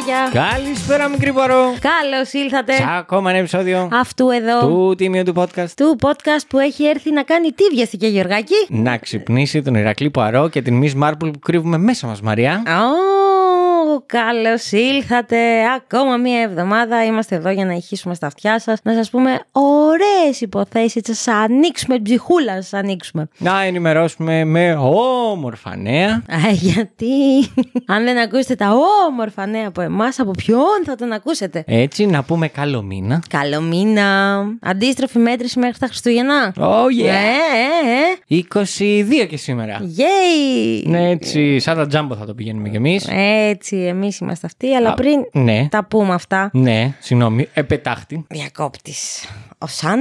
Καλησπέρα, δεδεκτυβάκια. Καλησπέρα, μικρή παρό. Καλώς ήλθατε. Σε ακόμα ένα επεισόδιο Αυτού εδώ του τίμιου του podcast. του podcast που έχει έρθει να κάνει τι βιαστική Γεωργάκη. Να ξυπνήσει τον Ηρακλή Παρό και την Miss Marple που κρύβουμε μέσα μας, Μαριά. Ω, καλώς ήλθατε. Ακόμα μία εβδομάδα είμαστε εδώ για να ηχήσουμε στα αυτιά σας. Να σας πούμε ωραίες υποθέσεις. Θα σας ανοίξουμε την ψυχούλα, να σας ανοίξουμε. Να ενημερώσουμε με όμορφα νέα. Α, γιατί; Αν δεν ακούσετε τα όμορφα νέα από εμάς, από ποιον θα τον ακούσετε; Έτσι, να πούμε καλό μήνα. Καλό μήνα. Αντίστροφη μέτρηση μέχρι τα Χριστούγεννα. Oh yeah! Ε, ε, ε. 22 και σήμερα. Yay! Ναι, έτσι, σαν τα τζάμπο θα το πηγαίνουμε κι εμείς. Έτσι, εμείς είμαστε αυτοί, αλλά Α, πριν ναι. τα πούμε αυτά. Ναι, συγγνώμη, επετάχτη. Διακόπτης. Ο Σαν.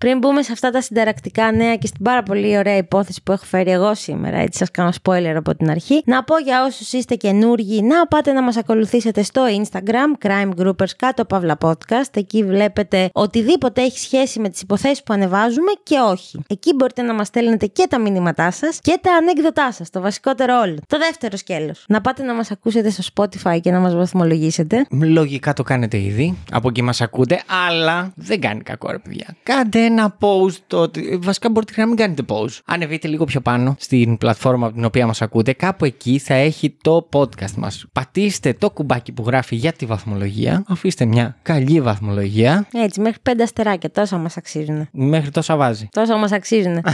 Πριν μπούμε σε αυτά τα συνταρακτικά νέα και στην πάρα πολύ ωραία υπόθεση που έχω φέρει εγώ σήμερα, έτσι σας κάνω spoiler από την αρχή, να πω για όσους είστε καινούργοι να πάτε να μας ακολουθήσετε στο Instagram, Crime Groupers κάτω παύλα podcast. Εκεί βλέπετε οτιδήποτε έχει σχέση με τις υποθέσεις που ανεβάζουμε και όχι. Εκεί μπορείτε να μας στέλνετε και τα μηνύματά σας και τα ανέκδοτά σας, το βασικότερο όλο. Το δεύτερο σκέλος. Να πάτε να μας ακούσετε στο Spotify και να μας βαθμολογήσετε. Λογικά το κάνετε ήδη. Από εκεί μας ακούτε, αλλά δεν κάνει κακό, ρε παιδιά. Κάντε ένα post. Ότι... Βασικά μπορείτε και να μην κάνετε post. Ανεβείτε λίγο πιο πάνω στην πλατφόρμα από την οποία μας ακούτε. Κάπου εκεί θα έχει το podcast μας. Πατήστε το κουμπάκι που γράφει για τη βαθμολογία. Αφήστε μια καλή βαθμολογία. Έτσι, μέχρι πέντε αστεράκια, τόσα μας αξίζουν. Μέχρι τόσα βάζει. Τόσα μας αξίζουν.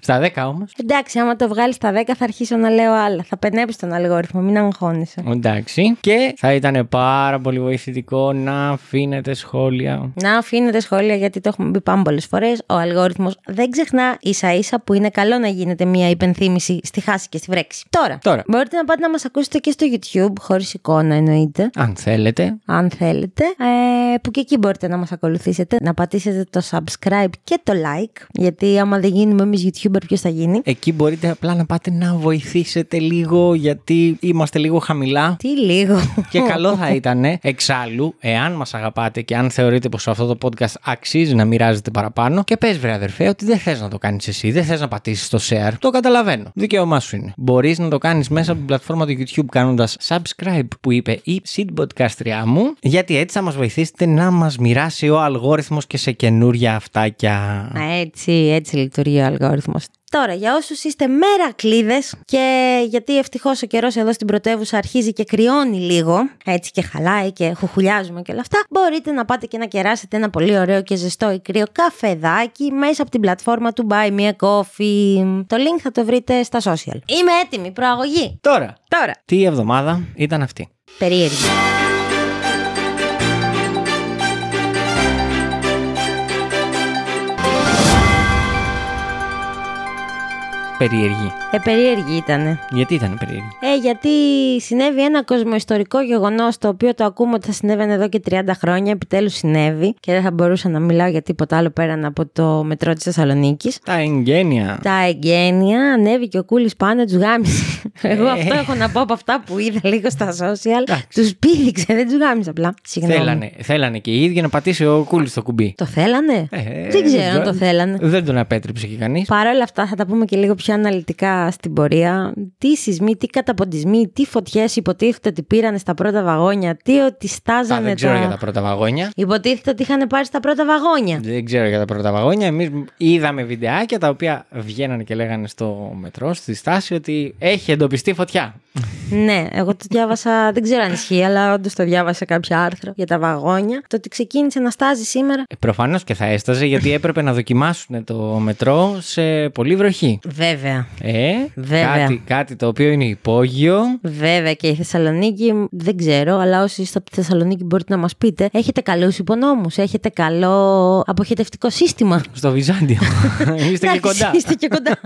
Στα 10 όμως. Εντάξει, άμα το βγάλεις στα 10 θα αρχίσω να λέω άλλα. Θα πενέψει τον αλγόριθμο, μην αγχώνεσαι. Εντάξει. Και θα ήταν πάρα πολύ βοηθητικό να αφήνετε σχόλια. Να αφήνετε σχόλια γιατί το έχουμε πει πάμε πολλές φορές. Ο αλγόριθμος δεν ξεχνά ίσα ίσα που είναι καλό να γίνεται μια υπενθύμηση στη χάση και στη βρέξη. Τώρα, Τώρα. μπορείτε να πάτε να μας ακούσετε και στο YouTube, χωρίς εικόνα εννοείται. Αν θέλετε. Αν θέλετε, ε, που και εκεί μπορείτε να μας ακολουθήσετε, να πατήσετε το subscribe και το like, γιατί άμα δεν γίνουμε εμείς YouTuber ποιος θα γίνει; Εκεί μπορείτε απλά να πάτε να βοηθήσετε λίγο γιατί είμαστε λίγο χαμηλά. Τι λίγο. Και καλό θα ήταν, εξάλλου, εάν μας αγαπάτε και αν θεωρείτε πως αυτό το podcast αξίζει να μοιράζετε παραπάνω, και πες, βρε αδερφέ, ότι δεν θες να το κάνεις εσύ, δεν θες να πατήσεις το share. Το καταλαβαίνω. Δικαίωμά σου είναι. Μπορείς να το κάνεις μέσα από την πλατφόρμα του YouTube κάνοντας subscribe που είπε η Seedpodcastριά μου, γιατί έτσι θα μας βοηθήσετε να μας μοιράσει ο αλγόριθμος και σε καινούρια αυτάκια. Α, Έτσι, έτσι λειτουργεί ο αλγόριθμος. Τώρα, για όσους είστε μερακλείδες και γιατί ευτυχώς ο καιρός εδώ στην πρωτεύουσα αρχίζει και κρυώνει λίγο, έτσι και χαλάει και χουχουλιάζουμε και όλα αυτά, μπορείτε να πάτε και να κεράσετε ένα πολύ ωραίο και ζεστό ή κρύο καφεδάκι μέσα από την πλατφόρμα του Buy Me a Coffee. Το link θα το βρείτε στα social. Είμαι έτοιμη, προαγωγή. Τώρα, Τώρα, τι εβδομάδα ήταν αυτή; περίεργη. Περίεργη. Ε, περίεργη ήτανε. Γιατί ήταν περίεργη; Ε, γιατί συνέβη ένα κοσμοϊστορικό γεγονός το οποίο το ακούμε ότι θα συνέβαινε εδώ και 30 χρόνια. Επιτέλους συνέβη και δεν θα μπορούσα να μιλάω για τίποτα άλλο πέραν από το μετρό της Θεσσαλονίκης. Τα εγγένεια. Τα εγγένεια, ανέβηκε ο Κούλης πάνω, τους γάμισε. Εγώ αυτό έχω να πω από αυτά που είδα λίγο στα social. Εντάξει. Τους πήδηξε, δεν τους γάμισε απλά. Συγγνώμη. Θέλανε, θέλανε και οι ίδιοι να πατήσει ο κούλι στο κουμπί. Το θέλανε; Ε, δεν ξέρω αν το θέλανε. Δεν τον απέτρεψε και κανείς. Παρ' όλα αυτά, θα τα πούμε και λίγο πιο αναλυτικά στην πορεία. Τι σεισμοί, τι καταποντισμοί, τι φωτιές υποτίθεται ότι πήραν στα πρώτα βαγόνια, τι ότι στάζανε δεν ξέρω τα... για τα πρώτα βαγόνια. Υποτίθεται ότι είχαν πάρει στα πρώτα βαγόνια. Δεν ξέρω για τα πρώτα βαγόνια. Εμείς είδαμε βιντεάκια τα οποία βγαίνανε και λέγανε στο μετρό, στη στάση, ότι έχει εντοπιστεί φωτιά. Ναι, εγώ το διάβασα, δεν ξέρω αν ισχύει, αλλά όντως το διάβασα σε κάποιο άρθρο για τα βαγόνια. Το ότι ξεκίνησε να στάζει σήμερα. Ε, Προφανώς και θα έσταζε γιατί έπρεπε να δοκιμάσουν το μετρό σε πολύ βροχή. Βέβαια. Ε, Βέβαια. Κάτι, κάτι το οποίο είναι υπόγειο. Βέβαια και η Θεσσαλονίκη, δεν ξέρω, αλλά όσοι είστε από τη Θεσσαλονίκη μπορείτε να μας πείτε. Έχετε καλούς υπονόμους, έχετε καλό αποχετευτικό σύστημα. Στο Βυζάντιο. Είστε και Εντάξει, κοντά. Είστε και κοντά.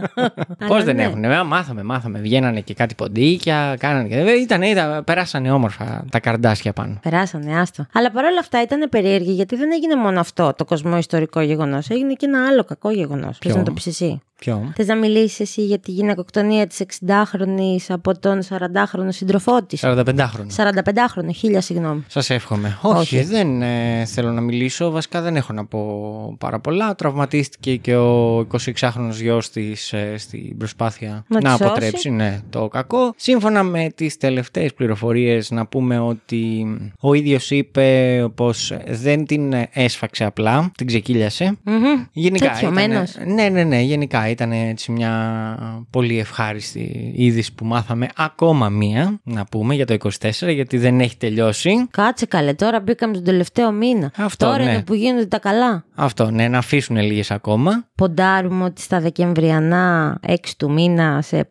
Πώς Αλλά δεν ναι. έχουν. Ε, μάθαμε, μάθαμε. Βγαίνανε και κάτι ποντίκια, κάνανε και. Ε, Ήταν, ήταν, περάσανε όμορφα τα καρντάσια πάνω. Περάσανε, άστο. Αλλά παρόλα αυτά ήταν περίεργη γιατί δεν έγινε μόνο αυτό το κοσμό ιστορικό γεγονός. Έγινε και ένα άλλο κακό γεγονός. Θες να το πεις εσύ; Ποιο; Θες να μιλήσεις εσύ για τη γυναικοκτονία της 60χρονη από τον 40χρονο σύντροφό της; 45χρονο. 45χρονο, χίλια συγγνώμη. Σας εύχομαι. Όχι, Όχι. δεν ε, θέλω να μιλήσω. Βασικά δεν έχω να πω πάρα πολλά. Τραυματίστηκε και ο 26χρονο γιος της στην προσπάθεια Να να, τη σώσει. αποτρέψει ναι, το κακό. Σύμφωνα με τις τελευταίες πληροφορίες, να πούμε ότι ο ίδιος είπε πως δεν την έσφαξε απλά, την ξεκύλιασε. Μμμ. Γενικά. Τέτοιωμένος. Ήτανε, ναι, ναι, ναι. Γενικά ήταν έτσι μια πολύ ευχάριστη είδηση που μάθαμε. Ακόμα μία, να πούμε, για το 24, γιατί δεν έχει τελειώσει. Κάτσε καλέ, τώρα μπήκαμε στον τελευταίο μήνα. Αυτό, τώρα ναι. είναι που γίνονται τα καλά. Αυτό, ναι, να αφήσουν λίγες ακόμα. Ποντάρουμε ότι στα Δεκεμβριανά 6 του μήνα, σε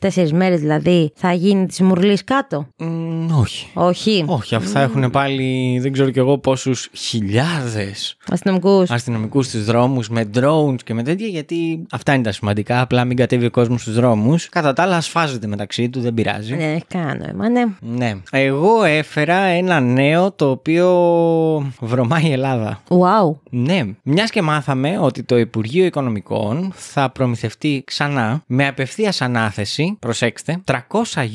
4 μέρες δηλαδή, θα γίνει της Μουρλής κάτω; Μ, όχι. Όχι. Όχι, αφού θα έχουν πάλι δεν ξέρω κι εγώ πόσους χιλιάδες Αστυνομικούς. αστυνομικούς στους δρόμους με drones και με τέτοια, γιατί αυτά είναι τα σημαντικά. Απλά μην κατέβει ο κόσμος στους δρόμους. Κατά τα άλλα, ασφάζεται μεταξύ του, δεν πειράζει. Ναι, έχει κανένα νόημα, ναι. Ναι. Εγώ έφερα ένα νέο το οποίο βρωμάει η Ελλάδα. Wow. Ναι. Μιας και μάθαμε ότι το Υπουργείο Οικονομικών θα προμηθευτεί ξανά με απευθείας ανάθεση, προσέξτε, 300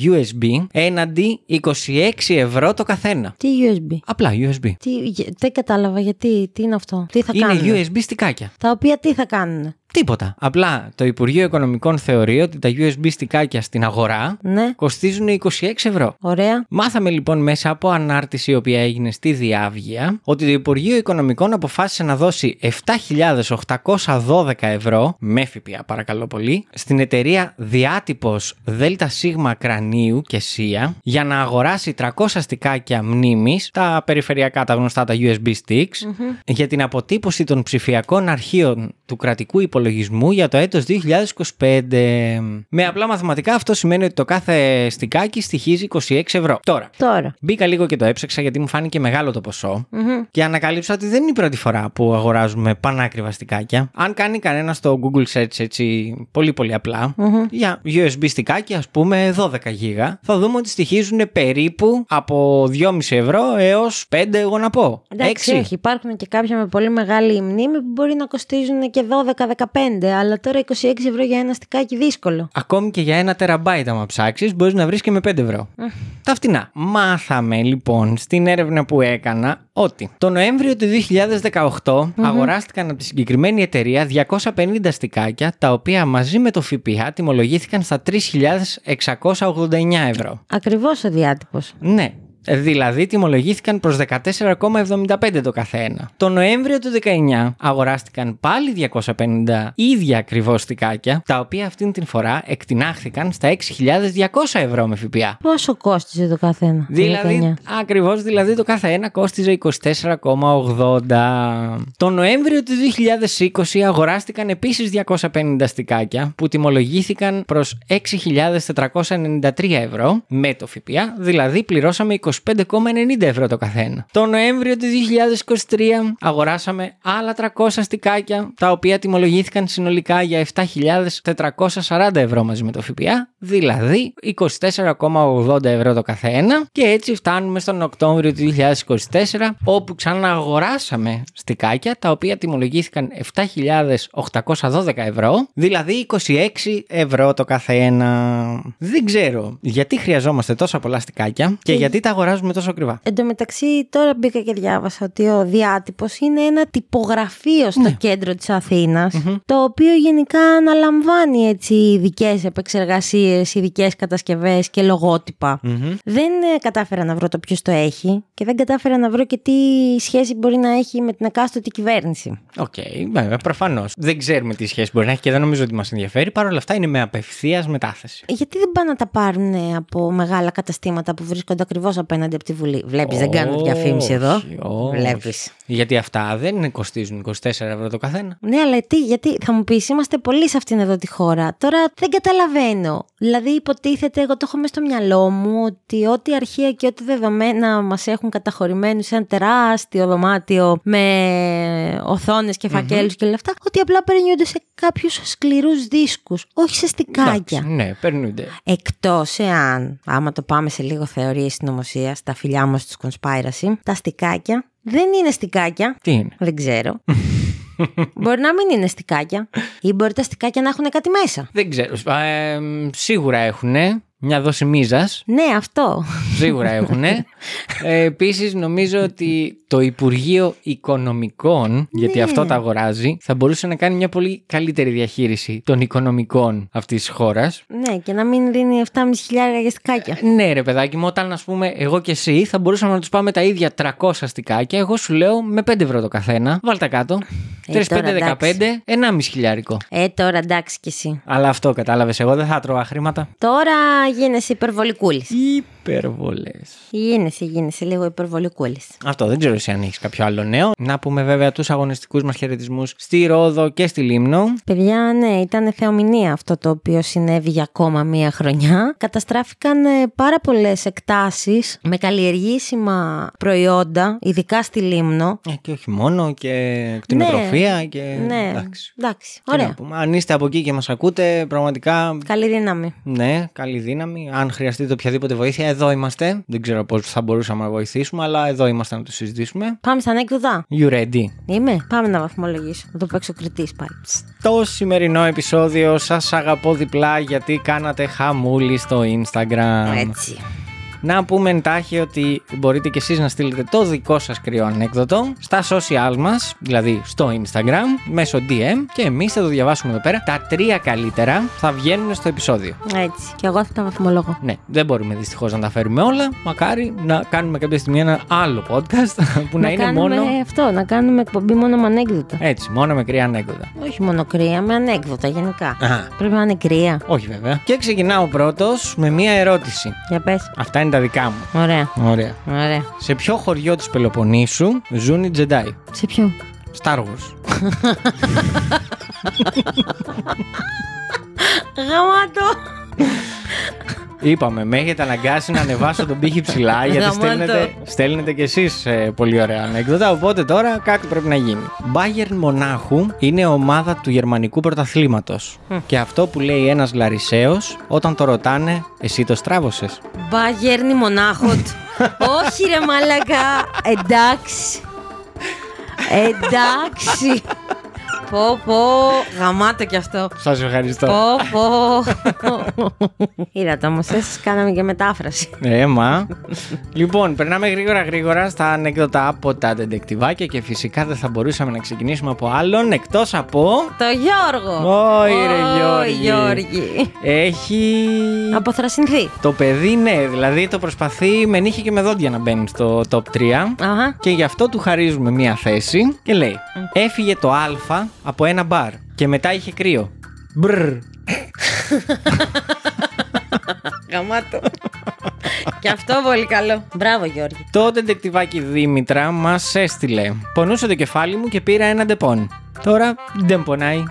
USB έναντι 26 ευρώ το καθένα. Τι USB. Απλά USB. Τι, γε- δεν κατάλαβα γιατί, τι είναι αυτό. Τι θα Είναι κάνουν. USB στικάκια. Τα οποία τι θα κάνουν. Τίποτα. Απλά το Υπουργείο Οικονομικών θεωρεί ότι τα USB στικάκια στην αγορά Ναι, κοστίζουν 26 ευρώ. ωραία. Μάθαμε λοιπόν μέσα από ανάρτηση η οποία έγινε στη Διάβγεια ότι το Υπουργείο Οικονομικών αποφάσισε να δώσει 7.812 ευρώ, με ΦΠΑ παρακαλώ πολύ, στην εταιρεία Διάτυπος ΔΣ Κρανίου και ΣΥΑ για να αγοράσει 300 στικάκια μνήμης, τα περιφερειακά τα γνωστά τα USB sticks, για την αποτύπωση των ψηφιακών αρχείων του κρατικού υπολογισμού για το έτος 2025. Με απλά μαθηματικά αυτό σημαίνει ότι το κάθε στικάκι στοιχίζει 26 ευρώ. Τώρα, Τώρα. Μπήκα λίγο και το έψαξα γιατί μου φάνηκε μεγάλο το ποσό Μμμ. και ανακαλύψα ότι δεν είναι η πρώτη φορά που αγοράζουμε πανάκριβα στικάκια. Αν κάνει κανένας στο Google Search έτσι πολύ πολύ απλά, για USB στικάκια ας πούμε 12 γίγα, θα δούμε ότι στοιχίζουν περίπου από 2,5 ευρώ έως 5 εγώ να πω. Εντάξει, 6. όχι. Υπάρχουν και κάποια με πολύ μεγάλη μνήμη που μπορεί να κοστίζουν και 12-15, αλλά τώρα 26 ευρώ για ένα στικάκι δύσκολο. Ακόμη και για ένα τεραμπάιτ, άμα ψάξεις, μπορείς να βρεις και με 5 ευρώ. Τα φτηνά. Μάθαμε λοιπόν στην έρευνα που έκανα ότι το Νοέμβριο του 2018 αγοράστηκαν από τη συγκεκριμένη εταιρεία 250 στικάκια, τα οποία μαζί με το ΦΠΑ τιμολογήθηκαν στα 3.689 ευρώ. Ακριβώς ο διάτυπος. Ναι. Δηλαδή τιμολογήθηκαν προς 14,75 το καθένα. Το Νοέμβριο του 19 αγοράστηκαν πάλι 250 ίδια ακριβώς στικάκια, τα οποία αυτήν την φορά εκτινάχθηκαν στα 6.200 ευρώ με ΦΠΑ. Πόσο κόστιζε το καθένα. το Δηλαδή, 19? ακριβώς δηλαδή το κάθε ένα κόστιζε 24,80. Το Νοέμβριο του 2020 αγοράστηκαν επίσης 250 στικάκια που τιμολογήθηκαν προς 6.493 ευρώ με το ΦΠΑ, δηλαδή πληρώσαμε 25,90 ευρώ το καθένα. Το Νοέμβριο του 2023 αγοράσαμε άλλα 300 στικάκια τα οποία τιμολογήθηκαν συνολικά για 7.440 ευρώ μαζί με το ΦΠΑ, δηλαδή 24,80 ευρώ το καθένα και έτσι φτάνουμε στον Οκτώβριο του 2024 όπου ξανααγοράσαμε στικάκια τα οποία τιμολογήθηκαν 7.812 ευρώ, δηλαδή 26 ευρώ το καθένα. Δεν ξέρω γιατί χρειαζόμαστε τόσα πολλά στικάκια και γιατί τα αγοράζουμε αγοράζουμε τόσο ακριβά. Εν τω μεταξύ, τώρα μπήκα και διάβασα ότι ο Διάτυπος είναι ένα τυπογραφείο στο Ναι. κέντρο της Αθήνα το οποίο γενικά αναλαμβάνει έτσι ειδικές επεξεργασίες, ειδικές κατασκευές και λογότυπα. Μμμ. Δεν ε, κατάφερα να βρω το ποιος το έχει και δεν κατάφερα να βρω και τι σχέση μπορεί να έχει με την εκάστοτε κυβέρνηση. Οκ, βέβαια, προφανώς. Δεν ξέρουμε τι σχέση μπορεί να έχει και δεν νομίζω ότι μας ενδιαφέρει. Παρ' όλα αυτά είναι με απευθείας ανάθεση. Γιατί δεν πάνε να τα πάρουν ε, από μεγάλα καταστήματα που βρίσκονται ακριβώς απέναντι από τη Βουλή. Βλέπεις, δεν κάνω διαφήμιση εδώ. Όχι, όχι. Βλέπεις. Γιατί αυτά δεν κοστίζουν 24 ευρώ το καθένα. Ναι, αλλά τι, γιατί θα μου πεις, είμαστε πολλοί σε αυτήν εδώ τη χώρα. Τώρα δεν καταλαβαίνω. Δηλαδή, υποτίθεται, εγώ το έχω μέσα στο μυαλό μου ότι ό,τι αρχεία και ό,τι δεδομένα μας έχουν καταχωρημένους σε ένα τεράστιο δωμάτιο με οθόνες και φακέλους και όλα αυτά, ότι απλά περνιούνται σε κάποιους σκληρούς δίσκους, όχι σε στικάκια. Εντάξει, ναι, περνούνται. Εκτός εάν, άμα το πάμε σε λίγο θεωρίες συνωμοσία, τα φιλιά μας του conspiracy, τα στικάκια δεν είναι στικάκια. Τι είναι; Δεν ξέρω. μπορεί να μην είναι στικάκια. Ή μπορεί τα στικάκια να έχουν κάτι μέσα. Δεν ξέρω. Ε, σίγουρα έχουν μια δόση μίζας. Ναι, αυτό. Σίγουρα έχουν. ε, Επίσης, νομίζω ότι το Υπουργείο Οικονομικών, γιατί Ναι. αυτό τα αγοράζει, θα μπορούσε να κάνει μια πολύ καλύτερη διαχείριση των οικονομικών αυτής της χώρας. ναι, και να μην δίνει 7.500 για στικάκια. Ναι, ρε παιδάκι μου, όταν ας πούμε εγώ και εσύ θα μπορούσαμε να τους πάμε τα ίδια 300 αστικάκια, εγώ σου λέω με 5 ευρώ το καθένα. Βάλτε κάτω. Ε, 3, 5, τώρα, 15, εντάξει. 1,5 χιλιάρικο. Ε, τώρα εντάξει κι εσύ. Αλλά αυτό κατάλαβες. Εγώ δεν θα τρώγα χρήματα. Τώρα γίνεσαι υπερβολικούλης. Υπερβολές. Γίνεσαι, γίνεσαι λίγο υπερβολικούλης. Αυτό δεν ξέρω εσύ αν έχεις κάποιο άλλο νέο. Να πούμε βέβαια τους αγωνιστικούς μας χαιρετισμούς στη Ρόδο και στη Λίμνο. Παιδιά, ναι, ήταν θεομηνία αυτό το οποίο συνέβη για ακόμα μία χρονιά. Καταστράφηκαν ε, πάρα πολλές εκτάσεις με καλλιεργήσιμα προϊόντα, ειδικά στη Λίμνο. Ε, και όχι μόνο, και κτηνοτροφία και. Ναι, Εντάξει. εντάξει. Τι να Ωραία. πούμε. Αν είστε από εκεί και μας ακούτε, πραγματικά Καλή δύναμη. Ναι, καλή δύναμη. Αν χρειαστείτε οποιαδήποτε βοήθεια, εδώ είμαστε. Δεν ξέρω πώς θα μπορούσαμε να βοηθήσουμε, αλλά εδώ είμαστε να το συζητήσουμε. Πάμε στα ανέκδοτα. You ready? Είμαι. Πάμε να βαθμολογήσω. Να το παίξω κριτή πάλι. Στο σημερινό επεισόδιο σας αγαπώ διπλά γιατί κάνατε χαμούλη στο Instagram. Έτσι. Να πούμε εντάχει ότι μπορείτε και εσείς να στείλετε το δικό σας κρύο ανέκδοτο στα social μας, δηλαδή στο Instagram, μέσω DM και εμείς θα το διαβάσουμε εδώ πέρα. Τα τρία καλύτερα θα βγαίνουν στο επεισόδιο. Έτσι. Και εγώ θα τα βαθμολογώ. Ναι, δεν μπορούμε δυστυχώς να τα φέρουμε όλα. Μακάρι να κάνουμε κάποια στιγμή ένα άλλο podcast που να, είναι κάνουμε μόνο. αυτό, να κάνουμε εκπομπή μόνο με ανέκδοτα. Έτσι, μόνο με κρύα ανέκδοτα. Όχι μόνο κρύα, με ανέκδοτα γενικά. Α, Πρέπει να είναι κρύα. όχι βέβαια. Και ξεκινάω πρώτος με μία ερώτηση. Για πες. Αυτά είναι τα δικά μου. Ωραία. Ωραία. Ωραία. Σε ποιο χωριό της Πελοποννήσου ζουν οι Τζεντάι; Σε ποιο; Star Wars. Γαμάτο. Είπαμε, με έχετε αναγκάσει να ανεβάσω τον πύχη ψηλά γιατί Γαμώτο. στέλνετε, στέλνετε κι εσείς ε, πολύ ωραία ανέκδοτα. Οπότε τώρα κάτι πρέπει να γίνει. Bayern Μονάχου είναι ομάδα του γερμανικού πρωταθλήματος. Και αυτό που λέει ένας Λαρισαίος όταν το ρωτάνε, εσύ το στράβωσες; Μπα γέρνει μονάχοτ. Όχι ρε μαλακά. Εντάξει. Εντάξει. Πω πω. Γαμάτο κι αυτό. Σας ευχαριστώ. Πω πω. Είδατε όμως, εσείς κάναμε και μετάφραση. Ε, μα. λοιπόν, περνάμε γρήγορα γρήγορα στα ανέκδοτα από τα ντεντεκτιβάκια και φυσικά δεν θα μπορούσαμε να ξεκινήσουμε από άλλον εκτός από... Το Γιώργο. Όι, ρε, Ω, Γιώργη. Γιώργη. Έχει... αποθρασυνθεί. Το παιδί, ναι, δηλαδή το προσπαθεί με νύχια και με δόντια να μπαίνει στο top 3. Αχα. Και γι' αυτό του χαρίζουμε μία θέση και λέει: Έφυγε το Α από ένα μπαρ και μετά είχε κρύο. Μπρρ. Γαμάτο. και αυτό πολύ καλό. Μπράβο Γιώργη. Το ντετεκτιβάκι Δήμητρα μας έστειλε. Πονούσε το κεφάλι μου και πήρα ένα Depon. Τώρα δεν πονάει.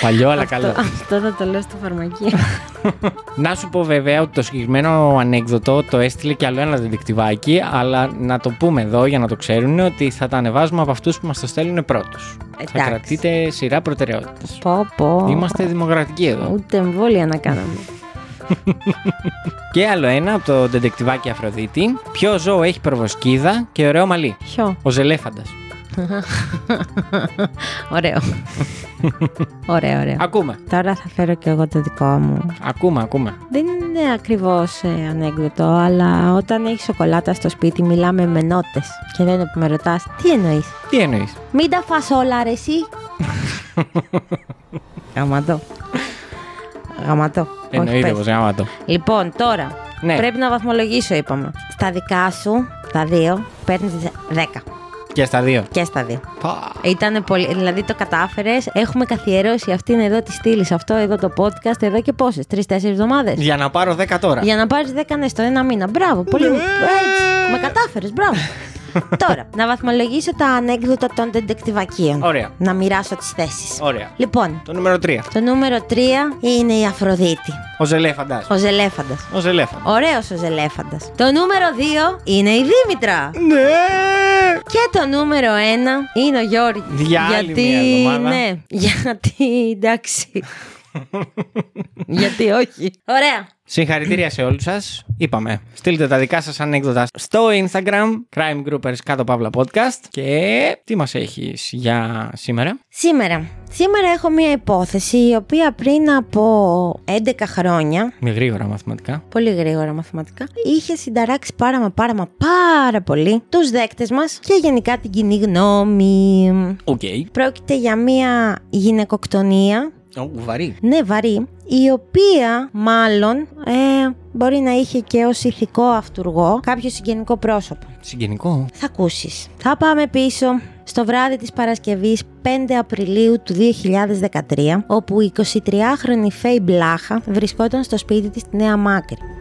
Παλιό, αλλά καλό. Αυτό θα το λέω στο φαρμακείο. Να σου πω βέβαια ότι το συγκεκριμένο ανέκδοτο το έστειλε και άλλο ένα δεντεκτιβάκι, αλλά να το πούμε εδώ για να το ξέρουν ότι θα τα ανεβάζουμε από αυτούς που μας το στέλνουν πρώτους. Θα Εντάξει. κρατείτε σειρά προτεραιότητα. πω πω. Είμαστε δημοκρατικοί εδώ. Ούτε εμβόλια να κάναμε. Και άλλο ένα από το ντεντεκτιβάκι Αφροδίτη. Ποιο ζώο έχει προβοσκίδα και ωραίο μαλλί; Ποιο. Ο Ζελέφαντα. ωραίο. ωραίο, ωραίο. Ακούμε. Τώρα θα φέρω και εγώ το δικό μου. Ακούμε, ακούμε. Δεν είναι ακριβώς ε, ανέκδοτο, αλλά όταν έχεις σοκολάτα στο σπίτι μιλάμε με νότες. Και δεν που με ρωτάς, τι εννοείς; Τι εννοείς; Μην τα φας όλα ρε εσύ. Γαματό. Γαματό. Όχι, Εννοείται πες. πως γάμα το. Λοιπόν, τώρα Ναι. πρέπει να βαθμολογήσω, είπαμε. Στα δικά σου, τα δύο, παίρνεις 10. Και στα δύο. Και στα δύο. Πα. Ήταν πολύ. Δηλαδή το κατάφερες. Έχουμε καθιερώσει αυτήν εδώ τη στήλη, αυτό εδώ το podcast εδώ και πόσες, τρει-τέσσερι εβδομάδες. Για να πάρω 10 τώρα. Για να πάρεις 10 ναι στο ένα μήνα. Μπράβο, πολύ. Ναι. Έτσι. Με κατάφερες, μπράβο. Τώρα, να βαθμολογήσω τα ανέκδοτα των τεντεκτιβακίων. Ωραία. Να μοιράσω τις θέσεις. Ωραία. Λοιπόν, Το νούμερο 3. το νούμερο 3 είναι η Αφροδίτη. Ο Ζελέφαντας. Ο Ζελέφαντας. Ο Ζελέφαντας. Ωραίος ο Ζελέφαντας. Το νούμερο 2 είναι η Δήμητρα. Ναι! Και το νούμερο 1 είναι ο Γιώργη. Για άλλη γιατί, μια εβδομάδα. ναι, γιατί εντάξει. Γιατί όχι; Ωραία. Συγχαρητήρια σε όλους σας. Είπαμε, στείλτε τα δικά σας ανέκδοτα στο Instagram, Crime Groupers κάτω παύλα podcast. Και τι μας έχεις για σήμερα; Σήμερα. Σήμερα έχω μία υπόθεση η οποία πριν από 11 χρόνια, Με γρήγορα μαθηματικά. πολύ γρήγορα μαθηματικά, είχε συνταράξει πάρα μα πάρα μα πάρα πολύ τους δέκτες μας και γενικά την κοινή γνώμη. Οκ. Πρόκειται για μία γυναικοκτονία Ω, βαρύ. Ναι, βαρύ, η οποία μάλλον ε, μπορεί να είχε και ως ηθικό αυτούργο κάποιο συγγενικό πρόσωπο. Συγγενικό; Θα ακούσεις. Θα πάμε πίσω στο βράδυ της Παρασκευής 5 Απριλίου του 2013, όπου η 23χρονη Φέη Μπλάχα βρισκόταν στο σπίτι της στη Νέα Μάκρη.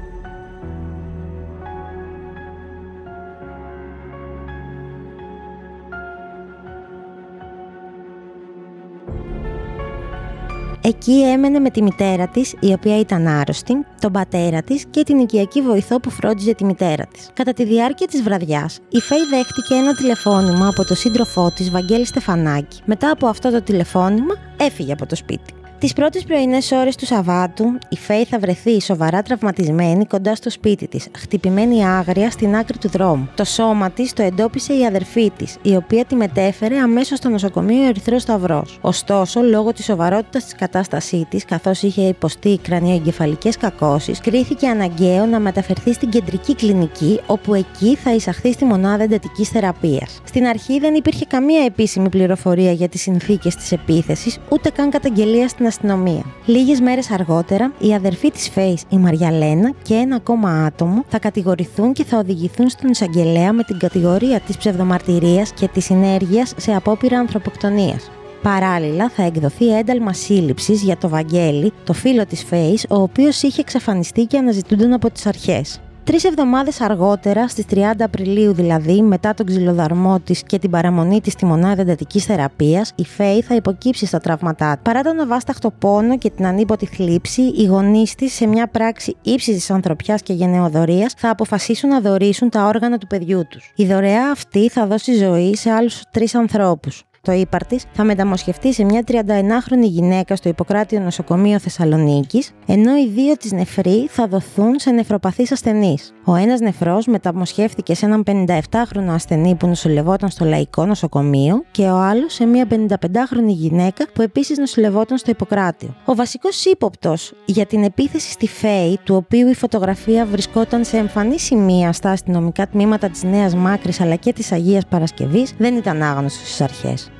Εκεί έμενε με τη μητέρα της, η οποία ήταν άρρωστη, τον πατέρα της και την οικιακή βοηθό που φρόντιζε τη μητέρα της. Κατά τη διάρκεια της βραδιάς, η Φέη δέχτηκε ένα τηλεφώνημα από το σύντροφό της, Βαγγέλη Στεφανάκη. Μετά από αυτό το τηλεφώνημα, έφυγε από το σπίτι. Τις πρώτες πρωινές ώρες του Σαββάτου, η Φέη θα βρεθεί σοβαρά τραυματισμένη κοντά στο σπίτι της, χτυπημένη άγρια στην άκρη του δρόμου. Το σώμα της το εντόπισε η αδερφή της, η οποία τη μετέφερε αμέσως στο νοσοκομείο Ερυθρό Σταυρός. Ωστόσο, λόγω της σοβαρότητας της κατάστασή της, καθώς είχε υποστεί κρανιοεγκεφαλικές κακώσεις, κρίθηκε αναγκαίο να μεταφερθεί στην κεντρική κλινική, όπου εκεί θα εισαχθεί στη μονάδα εντατικής θεραπείας. Στην αρχή δεν υπήρχε καμία επίσημη πληροφορία για τις συνθήκες της επίθεσης, ούτε καν καταγγελία στην αστυνομία. Λίγες μέρες αργότερα, η αδερφή της Φέης, η Μαριαλένα, και ένα ακόμα άτομο θα κατηγορηθούν και θα οδηγηθούν στον εισαγγελέα με την κατηγορία της ψευδομαρτυρίας και της συνέργειας σε απόπειρα ανθρωποκτονίας. Παράλληλα, θα εκδοθεί ένταλμα σύλληψης για το Βαγγέλη, το φίλο της Φέης, ο οποίος είχε εξαφανιστεί και αναζητούνταν από τις αρχές. Τρεις εβδομάδες αργότερα, στις 30 Απριλίου δηλαδή, μετά τον ξυλοδαρμό της και την παραμονή της στη μονάδα εντατικής θεραπείας, η Φέη θα υποκύψει στα τραύματά τη. Παρά τον αβάσταχτο πόνο και την ανίποτη θλίψη, οι γονείς της, σε μια πράξη ύψης ανθρωπιάς και γενναιοδορίας, θα αποφασίσουν να δωρήσουν τα όργανα του παιδιού τους. Η δωρεά αυτή θα δώσει ζωή σε άλλους τρεις ανθρώπους. Το ύπαρ τη θα μεταμοσχευτεί σε μια 31χρονη γυναίκα στο Ιπποκράτιο Νοσοκομείο Θεσσαλονίκης, ενώ οι δύο της νεφροί θα δοθούν σε νεφροπαθείς ασθενείς. Ο ένας νεφρός μεταμοσχεύτηκε σε έναν 57χρονο ασθενή που νοσηλευόταν στο Λαϊκό Νοσοκομείο και ο άλλος σε μια 55χρονη γυναίκα που επίσης νοσηλευόταν στο Ιπποκράτιο. Ο βασικός ύποπτος για την επίθεση στη ΦΕΗ, του οποίου η φωτογραφία βρισκόταν σε εμφανή σημεία στα αστυνομικά τμήματα της Νέας Μάκρης αλλά και της Αγίας Παρασκευής, δεν ήταν άγνωστος στις αρχές.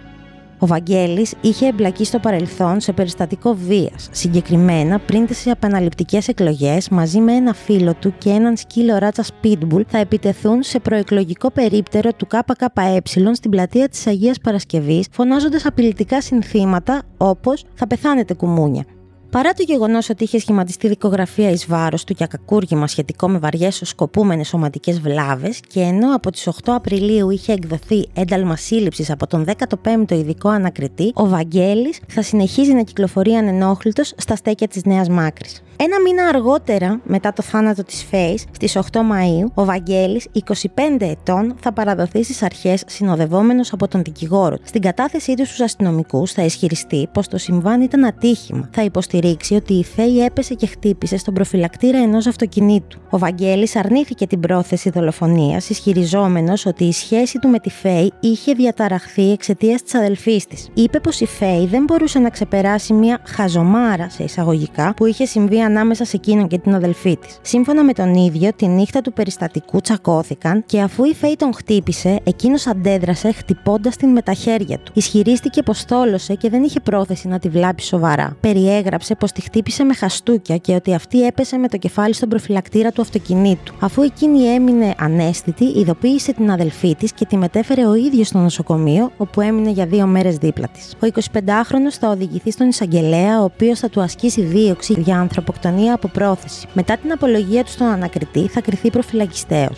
Ο Βαγγέλης είχε εμπλακεί στο παρελθόν σε περιστατικό βίας, συγκεκριμένα πριν τις επαναληπτικές εκλογές μαζί με ένα φίλο του και έναν σκύλο ράτσας Pitbull θα επιτεθούν σε προεκλογικό περίπτερο του ΚΚΕ στην πλατεία της Αγίας Παρασκευής φωνάζοντας απειλητικά συνθήματα όπως «Θα πεθάνετε κουμούνια». Παρά το γεγονός ότι είχε σχηματιστεί δικογραφία εις βάρος του για κακούργημα σχετικό με βαριές σκοπούμενε σωματικές βλάβες και ενώ από τις 8 Απριλίου είχε εκδοθεί ένταλμα σύλληψης από τον 15ο ειδικό ανακριτή, ο Βαγγέλης θα συνεχίζει να κυκλοφορεί ανενόχλητος στα στέκια της Νέας Μάκρης. Ένα μήνα αργότερα, μετά το θάνατο της Φέης, στις 8 Μαου, ο Βαγγέλης, 25 ετών, θα παραδοθεί στις αρχές συνοδευόμενος από τον δικηγόρο. Στην κατάθεσή του στους αστυνομικούς θα ισχυριστεί πως το συμβάν ήταν ατύχημα. Θα υποστηρίξει ότι η Φέη έπεσε και χτύπησε στον προφυλακτήρα ενός αυτοκινήτου. Ο Βαγγέλης αρνήθηκε την πρόθεση δολοφονίας, ισχυριζόμενος ότι η σχέση του με τη Φέη είχε διαταραχθεί εξαιτίας της αδελφής της. Είπε πως η Φέη δεν μπορούσε να ξεπεράσει μια χαζομάρα σε εισαγωγικά που είχε συμβεί ανάμεσα σε εκείνον και την αδελφή της. Σύμφωνα με τον ίδιο, τη νύχτα του περιστατικού τσακώθηκαν και αφού η Φέη τον χτύπησε, εκείνος αντέδρασε χτυπώντας την με τα χέρια του. Ισχυρίστηκε πως θόλωσε και δεν είχε πρόθεση να τη βλάψει σοβαρά. Περιέγραψε πως τη χτύπησε με χαστούκια και ότι αυτή έπεσε με το κεφάλι στον προφυλακτήρα του αυτοκινήτου. Αφού εκείνη έμεινε ανέστητη, ειδοποίησε την αδελφή της και τη μετέφερε ο ίδιος στο νοσοκομείο, όπου έμεινε για δύο μέρες δίπλα της. Ο 25χρονος θα οδηγηθεί στον εισαγγελέα, ο οποίος θα του ασκήσει δίωξη για ανθρωποκτονία από πρόθεση. Μετά την απολογία του στον ανακριτή, θα κρυθεί προφυλακιστέο.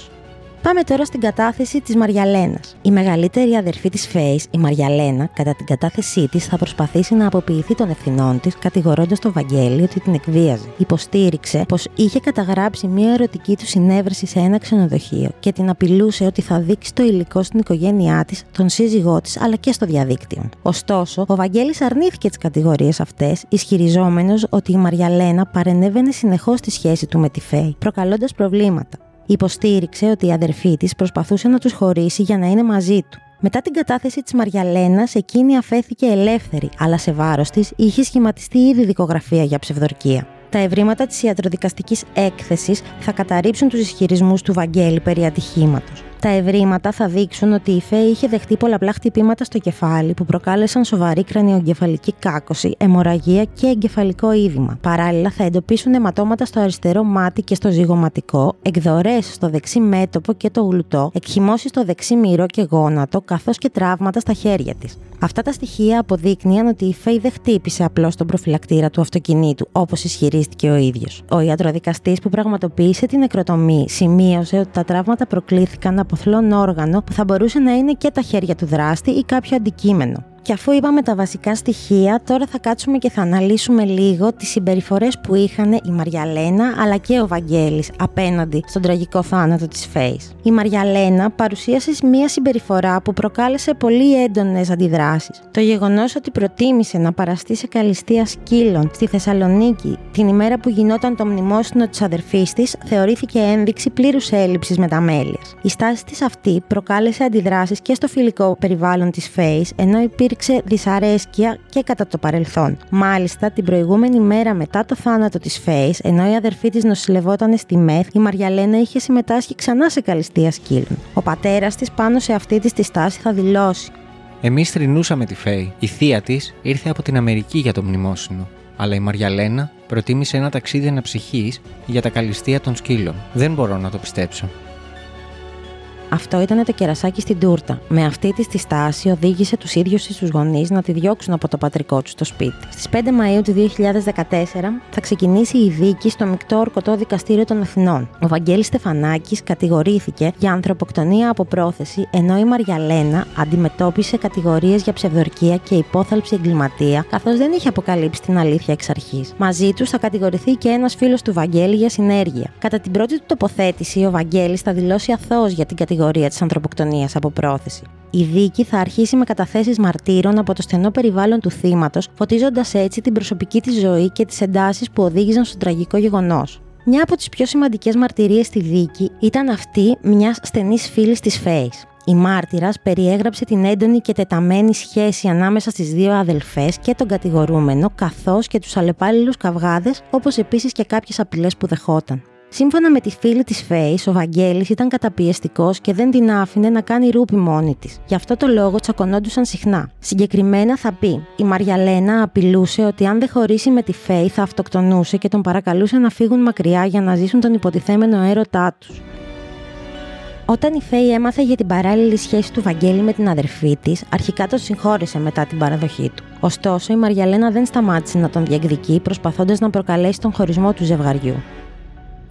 Πάμε τώρα στην κατάθεση της Μαριαλένας. Η μεγαλύτερη αδερφή της Φέης, η Μαριαλένα, κατά την κατάθεσή της, θα προσπαθήσει να αποποιηθεί των ευθυνών της, κατηγορώντας τον Βαγγέλη ότι την εκβίαζε. Υποστήριξε πως είχε καταγράψει μια ερωτική του συνέβρεση σε ένα ξενοδοχείο και την απειλούσε ότι θα δείξει το υλικό στην οικογένειά της, τον σύζυγό της αλλά και στο διαδίκτυο. Ωστόσο, ο Βαγγέλης αρνήθηκε τις κατηγορίες αυτές, ισχυριζόμενος ότι η Μαριαλένα παρενέβαινε συνεχώς στη σχέση του με τη Φέη, προκαλώντας προβλήματα υποστήριξε ότι η αδερφή της προσπαθούσε να τους χωρίσει για να είναι μαζί του. Μετά την κατάθεση της Μαριαλένας, εκείνη αφέθηκε ελεύθερη, αλλά σε βάρος της είχε σχηματιστεί ήδη δικογραφία για ψευδορκία. Τα ευρήματα της ιατροδικαστικής έκθεσης θα καταρρύψουν τους ισχυρισμούς του Βαγγέλη περί ατυχήματος. Τα ευρήματα θα δείξουν ότι η Φέη είχε δεχτεί πολλαπλά χτυπήματα στο κεφάλι που προκάλεσαν σοβαρή κρανιογκεφαλική κάκωση, αιμορραγία και εγκεφαλικό είδημα. Παράλληλα, θα εντοπίσουν αιματώματα στο αριστερό μάτι και στο ζυγοματικό, εκδορές στο δεξί μέτωπο και το γλουτό, εκχυμώσεις στο δεξί μυρό και γόνατο, καθώς και τραύματα στα χέρια της. Αυτά τα στοιχεία αποδείκνυαν ότι η Φέη δεν χτύπησε απλώς τον προφυλακτήρα του αυτοκινήτου, όπως ισχυρίστηκε ο ίδιος. Ο ιατροδικαστής που πραγματοποίησε την νεκροτομή σημείωσε ότι τα τραύματα προκλήθηκαν από θλόν όργανο που θα μπορούσε να είναι και τα χέρια του δράστη ή κάποιο αντικείμενο. Και αφού είπαμε τα βασικά στοιχεία, τώρα θα κάτσουμε και θα αναλύσουμε λίγο τις συμπεριφορές που είχαν η Μαριαλένα αλλά και ο Βαγγέλης απέναντι στον τραγικό θάνατο της Φέης. Η Μαριαλένα παρουσίασε μία συμπεριφορά που προκάλεσε πολύ έντονες αντιδράσεις. Το γεγονός ότι προτίμησε να παραστεί σε καλυστία σκύλων στη Θεσσαλονίκη την ημέρα που γινόταν το μνημόσυνο της αδερφής της θεωρήθηκε ένδειξη πλήρους έλλειψης μεταμέλειας. Η στάση της αυτή προκάλεσε αντιδράσεις και στο φιλικό περιβάλλον της Φέης, ενώ υπήρξε υπήρξε δυσαρέσκεια και κατά το παρελθόν. Μάλιστα, την προηγούμενη μέρα μετά το θάνατο της Φέης, ενώ η αδερφή της νοσηλευόταν στη ΜΕΘ, η Μαριαλένα είχε συμμετάσχει ξανά σε καλυστία σκύλων. Ο πατέρας της πάνω σε αυτή της τη στάση θα δηλώσει. Εμείς θρυνούσαμε τη Φέη. Η θεία της ήρθε από την Αμερική για το μνημόσυνο. Αλλά η Μαριαλένα προτίμησε ένα ταξίδι αναψυχής για τα καλυστία των σκύλων. Δεν μπορώ να το πιστέψω. Αυτό ήταν το κερασάκι στην τούρτα. Με αυτή τη στάση οδήγησε τους ίδιους τους γονείς να τη διώξουν από το πατρικό τους στο σπίτι. Στις 5 Μαου του 2014 θα ξεκινήσει η δίκη στο μεικτό ορκωτό δικαστήριο των Αθηνών. Ο Βαγγέλης Στεφανάκης κατηγορήθηκε για ανθρωποκτονία από πρόθεση, ενώ η Μαριαλένα αντιμετώπισε κατηγορίες για ψευδορκία και υπόθαλψη εγκληματία, καθώς δεν είχε αποκαλύψει την αλήθεια εξ αρχής. Μαζί τους θα κατηγορηθεί και ένας φίλος του Βαγγέλη για συνέργεια. Κατά την πρώτη του τοποθέτηση, ο Βαγγέλης θα δηλώσει αθώος για την κατηγορία κατηγορία της ανθρωποκτονίας από πρόθεση. Η δίκη θα αρχίσει με καταθέσεις μαρτύρων από το στενό περιβάλλον του θύματος, φωτίζοντας έτσι την προσωπική της ζωή και τις εντάσεις που οδήγησαν στο τραγικό γεγονός. Μια από τις πιο σημαντικές μαρτυρίες στη δίκη ήταν αυτή μιας στενής φίλης της Φέης. Η μάρτυρας περιέγραψε την έντονη και τεταμένη σχέση ανάμεσα στις δύο αδελφές και τον κατηγορούμενο, καθώς και τους αλλεπάλληλους καυγάδες, όπως επίσης και κάποιες απειλές που δεχόταν. Σύμφωνα με τη φίλη της Φέης, ο Βαγγέλης ήταν καταπιεστικός και δεν την άφηνε να κάνει ρούπι μόνη της. Γι' αυτό το λόγο τσακωνόντουσαν συχνά. Συγκεκριμένα θα πει: Η Μαριαλένα απειλούσε ότι αν δεν χωρίσει με τη Φέη θα αυτοκτονούσε και τον παρακαλούσε να φύγουν μακριά για να ζήσουν τον υποτιθέμενο έρωτά τους. Όταν η Φέη έμαθε για την παράλληλη σχέση του Βαγγέλη με την αδερφή της, αρχικά τον συγχώρεσε μετά την παραδοχή του. Ωστόσο, η Μαριαλένα δεν σταμάτησε να τον διεκδικεί, προσπαθώντας να προκαλέσει τον χωρισμό του ζευγαριού.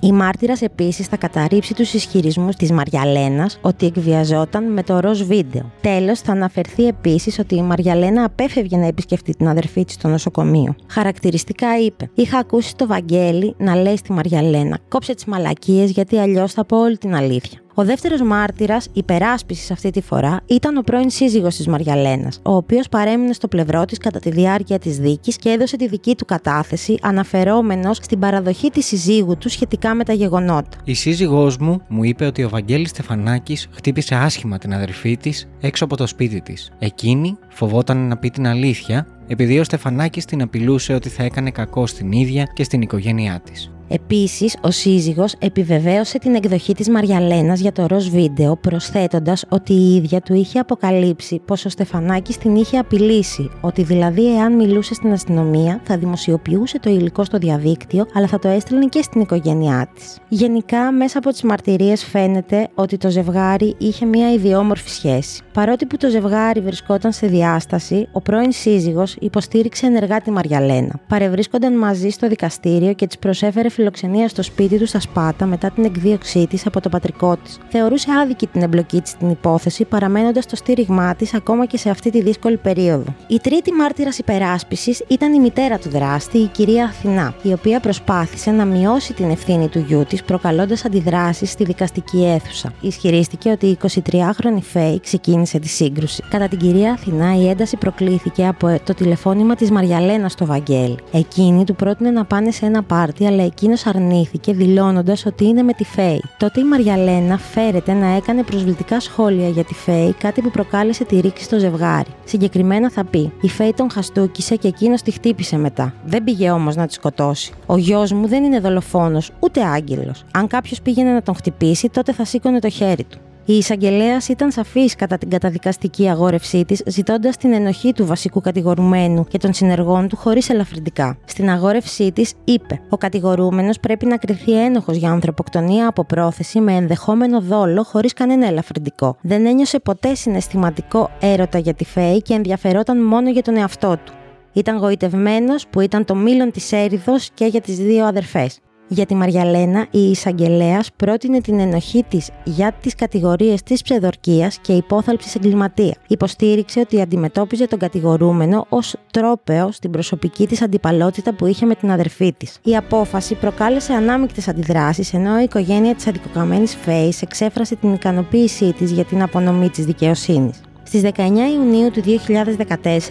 Η μάρτυρας επίσης θα καταρρύψει τους ισχυρισμούς της Μαριαλένας ότι εκβιαζόταν με το ροζ βίντεο. Τέλος, θα αναφερθεί επίσης ότι η Μαριαλένα απέφευγε να επισκεφτεί την αδερφή της στο νοσοκομείο. Χαρακτηριστικά είπε: Είχα ακούσει το Βαγγέλη να λέει στη Μαριαλένα: Κόψε τις μαλακίες γιατί αλλιώς θα πω όλη την αλήθεια. Ο δεύτερος μάρτυρας υπεράσπισης αυτή τη φορά ήταν ο πρώην σύζυγος της Μαριαλένας, ο οποίος παρέμεινε στο πλευρό της κατά τη διάρκεια της δίκης και έδωσε τη δική του κατάθεση, αναφερόμενος στην παραδοχή της συζύγου του σχετικά με τα γεγονότα. Η σύζυγός μου μου είπε ότι ο Βαγγέλης Στεφανάκης χτύπησε άσχημα την αδερφή της έξω από το σπίτι της. Εκείνη φοβόταν να πει την αλήθεια, επειδή ο Στεφανάκης την απειλούσε ότι θα έκανε κακό στην ίδια και στην οικογένειά της. Επίσης, ο σύζυγος επιβεβαίωσε την εκδοχή της Μαριαλένας για το ροζ βίντεο, προσθέτοντας ότι η ίδια του είχε αποκαλύψει πως ο Στεφανάκης την είχε απειλήσει, ότι δηλαδή εάν μιλούσε στην αστυνομία θα δημοσιοποιούσε το υλικό στο διαδίκτυο, αλλά θα το έστελνε και στην οικογένειά της. Γενικά, μέσα από τις μαρτυρίες φαίνεται ότι το ζευγάρι είχε μια ιδιόμορφη σχέση. Παρότι που το ζευγάρι βρισκόταν σε διάσταση, ο πρώην σύζυγος υποστήριξε ενεργά τη Μαριαλένα. Παρευρίσκονταν μαζί στο δικαστήριο και της προσέφερε φιλοξενία στο σπίτι του στα Σπάτα μετά την εκδίωξή της από το πατρικό της. Θεωρούσε άδικη την εμπλοκή της στην υπόθεση, παραμένοντας το στήριγμά της ακόμα και σε αυτή τη δύσκολη περίοδο. Η τρίτη μάρτυρας υπεράσπισης ήταν η μητέρα του δράστη, η κυρία Αθηνά, η οποία προσπάθησε να μειώσει την ευθύνη του γιού της, προκαλώντας αντιδράσεις στη δικαστική αίθουσα. Ισχυρίστηκε ότι η 23χρονη Φέη ξεκίνησε τη σύγκρουση. Κατά την κυρία Αθηνά, η ένταση προκλήθηκε από το τηλεφώνημα της Μαριαλένας στο Βαγγέλη. Εκείνη του πρότεινε να πάνε σε ένα πάρτι, αλλά εκείνη εκείνος αρνήθηκε, δηλώνοντας ότι είναι με τη Φέη. Τότε η Μαριαλένα φέρεται να έκανε προσβλητικά σχόλια για τη Φέη, κάτι που προκάλεσε τη ρήξη στο ζευγάρι. Συγκεκριμένα θα πει: Η Φέη τον χαστούκισε και εκείνος τη χτύπησε μετά. Δεν πήγε όμως να τη σκοτώσει. Ο γιος μου δεν είναι δολοφόνος, ούτε άγγελος. Αν κάποιος πήγαινε να τον χτυπήσει, τότε θα σήκωνε το χέρι του. Η εισαγγελέας ήταν σαφής κατά την καταδικαστική αγόρευσή της, ζητώντας την ενοχή του βασικού κατηγορουμένου και των συνεργών του χωρίς ελαφρυντικά. Στην αγόρευσή της είπε: Ο κατηγορούμενος πρέπει να κρυθεί ένοχος για ανθρωποκτονία από πρόθεση με ενδεχόμενο δόλο χωρίς κανένα ελαφρυντικό. Δεν ένιωσε ποτέ συναισθηματικό έρωτα για τη Φέη και ενδιαφερόταν μόνο για τον εαυτό του. Ήταν γοητευμένος που ήταν το μήλον της έρηδος και για τις δύο αδερφές. Για τη Μαριαλένα, η εισαγγελέας πρότεινε την ενοχή της για τις κατηγορίες της ψευδορκίας και υπόθαλψης εγκληματία. Υποστήριξε ότι αντιμετώπιζε τον κατηγορούμενο ως τρόπεο στην προσωπική της αντιπαλότητα που είχε με την αδερφή της. Η απόφαση προκάλεσε ανάμεικτες αντιδράσεις, ενώ η οικογένεια της αδικοκαμένης Φέης εξέφρασε την ικανοποίησή της για την απονομή της δικαιοσύνης. Στις 19 Ιουνίου του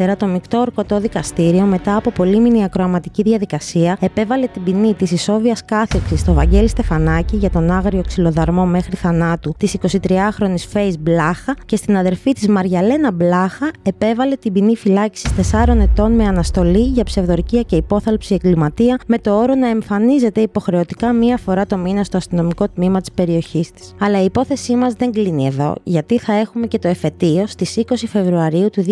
2014, το μεικτό ορκωτό δικαστήριο, μετά από πολύμηνη ακροαματική διαδικασία, επέβαλε την ποινή της ισόβιας κάθεξη στο Βαγγέλη Στεφανάκη για τον άγριο ξυλοδαρμό μέχρι θανάτου της 23χρονη Φέης Μπλάχα και στην αδερφή της Μαριαλένα Μπλάχα επέβαλε την ποινή φυλάκισης 4 ετών με αναστολή για ψευδορκία και υπόθαλψη εγκληματία, με το όρο να εμφανίζεται υποχρεωτικά μία φορά το μήνα στο αστυνομικό τμήμα της περιοχής της. Αλλά η υπόθεσή μας δεν κλείνει εδώ, γιατί θα έχουμε και το εφετείο στις 20 Φεβρουαρίου του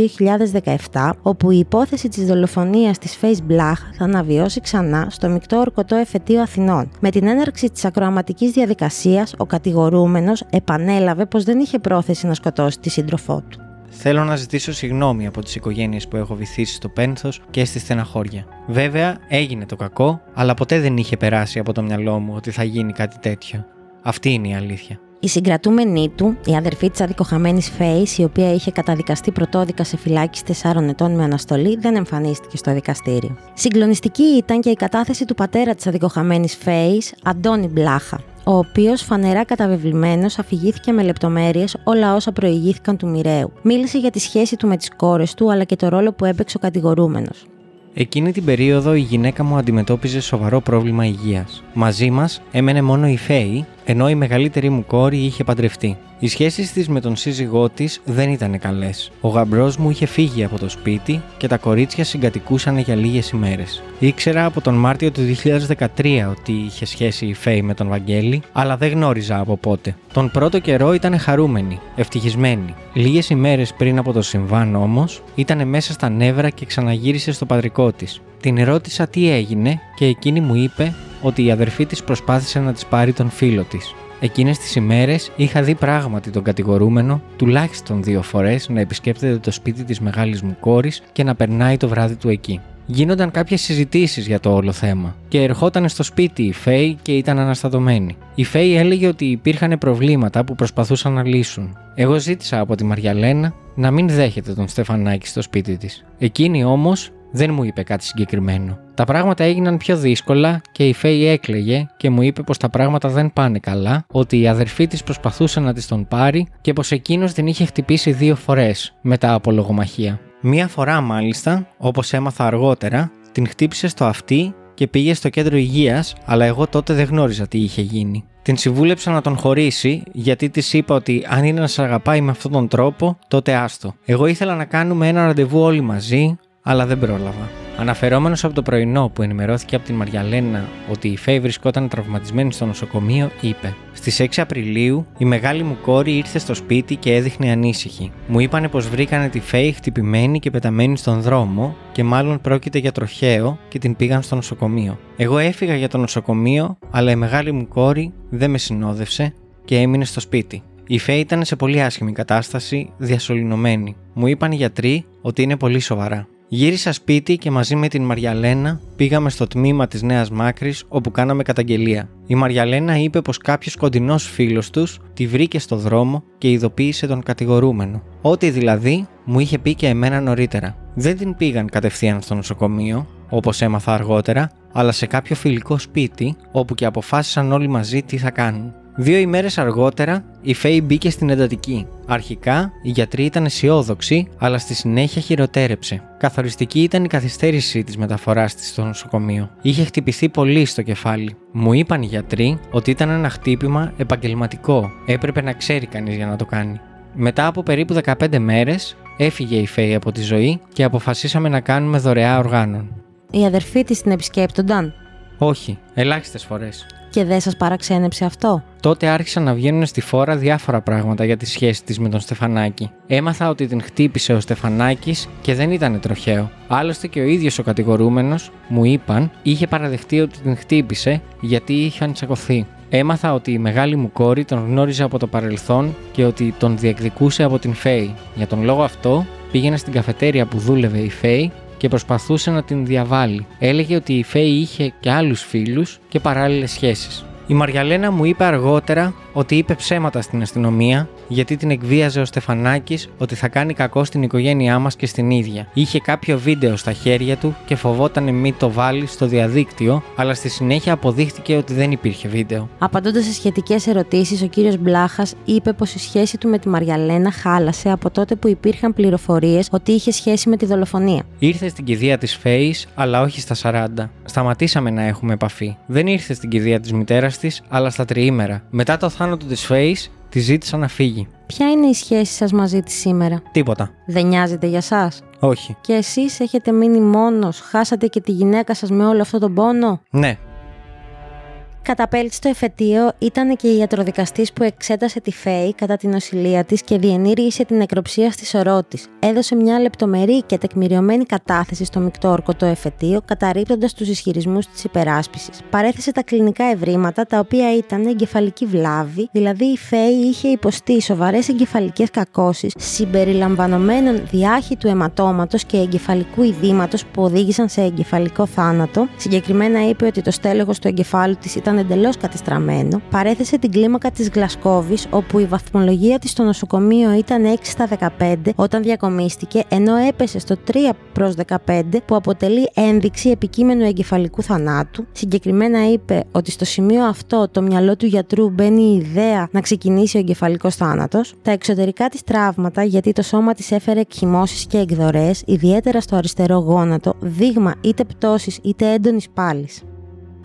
2017, όπου η υπόθεση της δολοφονίας της Face Black θα αναβιώσει ξανά στο μεικτό ορκωτό εφετείο Αθηνών. Με την έναρξη της ακροαματικής διαδικασίας, ο κατηγορούμενος επανέλαβε πως δεν είχε πρόθεση να σκοτώσει τη σύντροφό του. Θέλω να ζητήσω συγγνώμη από τις οικογένειες που έχω βυθίσει στο πένθος και στη στεναχώρια. Βέβαια, έγινε το κακό, αλλά ποτέ δεν είχε περάσει από το μυαλό μου ότι θα γίνει κάτι τέτοιο. Αυτή είναι η αλήθεια. Η συγκρατούμενή του, η αδερφή της αδικοχαμένης Φέης, η οποία είχε καταδικαστεί πρωτόδικα σε φυλάκιση 4 ετών με αναστολή, δεν εμφανίστηκε στο δικαστήριο. Συγκλονιστική ήταν και η κατάθεση του πατέρα της αδικοχαμένης Φέης, Αντώνη Μπλάχα, ο οποίος φανερά καταβεβλημένος αφηγήθηκε με λεπτομέρειες όλα όσα προηγήθηκαν του μοιραίου. Μίλησε για τη σχέση του με τις κόρες του, αλλά και το ρόλο που έπαιξε ο κατηγορούμενος. Εκείνη την περίοδο η γυναίκα μου αντιμετώπιζε σοβαρό πρόβλημα υγείας. Μαζί μας έμενε μόνο η Φέη, ενώ η μεγαλύτερη μου κόρη είχε παντρευτεί. Οι σχέσεις της με τον σύζυγό της δεν ήταν καλές. Ο γαμπρός μου είχε φύγει από το σπίτι και τα κορίτσια συγκατοικούσαν για λίγες ημέρες. Ήξερα από τον Μάρτιο του 2013 ότι είχε σχέση η Φέη με τον Βαγγέλη, αλλά δεν γνώριζα από πότε. Τον πρώτο καιρό ήταν χαρούμενη, ευτυχισμένη. Λίγες ημέρες πριν από το συμβάν όμως, ήταν μέσα στα νεύρα και ξαναγύρισε στο πατρικό της. Την ρώτησα τι έγινε και εκείνη μου είπε ότι η αδερφή της προσπάθησε να της πάρει τον φίλο της. Εκείνες τις ημέρες είχα δει πράγματι τον κατηγορούμενο τουλάχιστον δύο φορές να επισκέπτεται το σπίτι της μεγάλης μου κόρης και να περνάει το βράδυ του εκεί. γίνονταν κάποιες συζητήσεις για το όλο θέμα. Και ερχόταν στο σπίτι η Φέη και ήταν αναστατωμένη. Η Φέη έλεγε ότι υπήρχαν προβλήματα που προσπαθούσαν να λύσουν. Εγώ ζήτησα από τη Μαριαλένα να μην δέχεται τον Στεφανάκη στο σπίτι της. Εκείνη όμως δεν μου είπε κάτι συγκεκριμένο. Τα πράγματα έγιναν πιο δύσκολα και η Φέη έκλαιγε και μου είπε πως τα πράγματα δεν πάνε καλά, ότι η αδερφή της προσπαθούσε να της τον πάρει και πως εκείνος την είχε χτυπήσει δύο φορές μετά από λογομαχία. Μία φορά μάλιστα, όπως έμαθα αργότερα, την χτύπησε στο αυτί και πήγε στο κέντρο υγείας, αλλά εγώ τότε δεν γνώριζα τι είχε γίνει. Την συμβούλεψα να τον χωρίσει, γιατί της είπα ότι αν είναι να σε αγαπάει με αυτόν τον τρόπο, τότε άστο. Εγώ ήθελα να κάνουμε ένα ραντεβού όλοι μαζί, αλλά δεν πρόλαβα. Αναφερόμενος από το πρωινό που ενημερώθηκε από την Μαριαλένα ότι η Φέη βρισκόταν τραυματισμένη στο νοσοκομείο, είπε: Στις 6 Απριλίου η μεγάλη μου κόρη ήρθε στο σπίτι και έδειχνε ανήσυχη. Μου είπανε πως βρήκανε τη Φέη χτυπημένη και πεταμένη στον δρόμο και μάλλον πρόκειται για τροχαίο και την πήγαν στο νοσοκομείο. Εγώ έφυγα για το νοσοκομείο, αλλά η μεγάλη μου κόρη δεν με συνόδευσε και έμεινε στο σπίτι. Η Φέη ήταν σε πολύ άσχημη κατάσταση, διασωληνωμένη. Μου είπαν οι γιατροί ότι είναι πολύ σοβαρά. Γύρισα σπίτι και μαζί με την Μαριαλένα πήγαμε στο τμήμα της Νέας Μάκρης όπου κάναμε καταγγελία. Η Μαριαλένα είπε πως κάποιος κοντινός φίλος τους τη βρήκε στο δρόμο και ειδοποίησε τον κατηγορούμενο. Ό,τι δηλαδή μου είχε πει και εμένα νωρίτερα. Δεν την πήγαν κατευθείαν στο νοσοκομείο, όπως έμαθα αργότερα, αλλά σε κάποιο φιλικό σπίτι όπου και αποφάσισαν όλοι μαζί τι θα κάνουν. Δύο ημέρες αργότερα, η Φέη μπήκε στην εντατική. Αρχικά, οι γιατροί ήταν αισιόδοξοι, αλλά στη συνέχεια χειροτέρεψε. Καθοριστική ήταν η καθυστέρηση της μεταφοράς της στο νοσοκομείο. Είχε χτυπηθεί πολύ στο κεφάλι. Μου είπαν οι γιατροί ότι ήταν ένα χτύπημα επαγγελματικό. Έπρεπε να ξέρει κανείς για να το κάνει. Μετά από περίπου 15 μέρες, έφυγε η Φέη από τη ζωή και αποφασίσαμε να κάνουμε δωρεά οργάνων. Οι αδερφοί της την επισκέπτονταν; Όχι, ελάχιστες φορές. Και δεν σας παραξένεψε αυτό; Τότε άρχισαν να βγαίνουν στη φόρα διάφορα πράγματα για τη σχέση της με τον Στεφανάκη. Έμαθα ότι την χτύπησε ο Στεφανάκης και δεν ήταν τροχαίο. Άλλωστε και ο ίδιος ο κατηγορούμενος, μου είπαν, είχε παραδεχτεί ότι την χτύπησε γιατί είχαν τσακωθεί. Έμαθα ότι η μεγάλη μου κόρη τον γνώριζε από το παρελθόν και ότι τον διεκδικούσε από την Φέη. Για τον λόγο αυτό πήγαινε στην καφετέρια που δούλευε η Φέη και προσπαθούσε να την διαβάλει. Έλεγε ότι η Φέη είχε και άλλους φίλους και παράλληλες σχέσεις. Η Μαριαλένα μου είπε αργότερα ότι είπε ψέματα στην αστυνομία γιατί την εκβίαζε ο Στεφανάκης ότι θα κάνει κακό στην οικογένειά μας και στην ίδια. Είχε κάποιο βίντεο στα χέρια του και φοβόταν μη το βάλει στο διαδίκτυο, αλλά στη συνέχεια αποδείχτηκε ότι δεν υπήρχε βίντεο. Απαντώντας σε σχετικές ερωτήσεις, ο κύριος Μπλάχας είπε πως η σχέση του με τη Μαριαλένα χάλασε από τότε που υπήρχαν πληροφορίες ότι είχε σχέση με τη δολοφονία. Ήρθε στην κηδεία της Φέης, αλλά όχι στα 40. Σταματήσαμε να έχουμε επαφή. Δεν ήρθε στην κηδεία της μητέρας της, αλλά στα τριήμερα. Μετά το θάνατο της Φέη, τη ζήτησα να φύγει. Ποια είναι η σχέση σας μαζί της σήμερα, Τίποτα. Δεν νοιάζεται για εσά. Όχι. Και εσείς έχετε μείνει μόνος, χάσατε και τη γυναίκα σας με όλο αυτό τον πόνο; Ναι. Καταπέλτη στο εφετείο ήταν και η ιατροδικαστής που εξέτασε τη Φέη κατά την νοσηλεία της και διενήργησε την νεκροψία στη σωρό της. Έδωσε μια λεπτομερή και τεκμηριωμένη κατάθεση στο μεικτό ορκωτό εφετείο, καταρρύπτοντας τους ισχυρισμούς της υπεράσπισης. Παρέθεσε τα κλινικά ευρήματα, τα οποία ήταν εγκεφαλική βλάβη, δηλαδή η Φέη είχε υποστεί σοβαρές εγκεφαλικές κακώσεις, συμπεριλαμβανομένων διάχυτου αιματώματος και εγκεφαλικού ειδήματος που οδήγησαν σε εγκεφαλικό θάνατο. Συγκεκριμένα είπε ότι το στέλεχο του εγκεφάλου της ήταν εντελώς κατεστραμμένο. Παρέθεσε την κλίμακα της Γλασκόβης, όπου η βαθμολογία της στο νοσοκομείο ήταν 6 στα 15 όταν διακομίστηκε, ενώ έπεσε στο 3 προς 15 που αποτελεί ένδειξη επικείμενου εγκεφαλικού θανάτου. Συγκεκριμένα είπε ότι στο σημείο αυτό το μυαλό του γιατρού μπαίνει η ιδέα να ξεκινήσει ο εγκεφαλικός θάνατος. Τα εξωτερικά της τραύματα, γιατί το σώμα της έφερε εκχυμώσεις και εκδορές, ιδιαίτερα στο αριστερό γόνατο, δείγμα είτε πτώσης είτε έντονης πάλης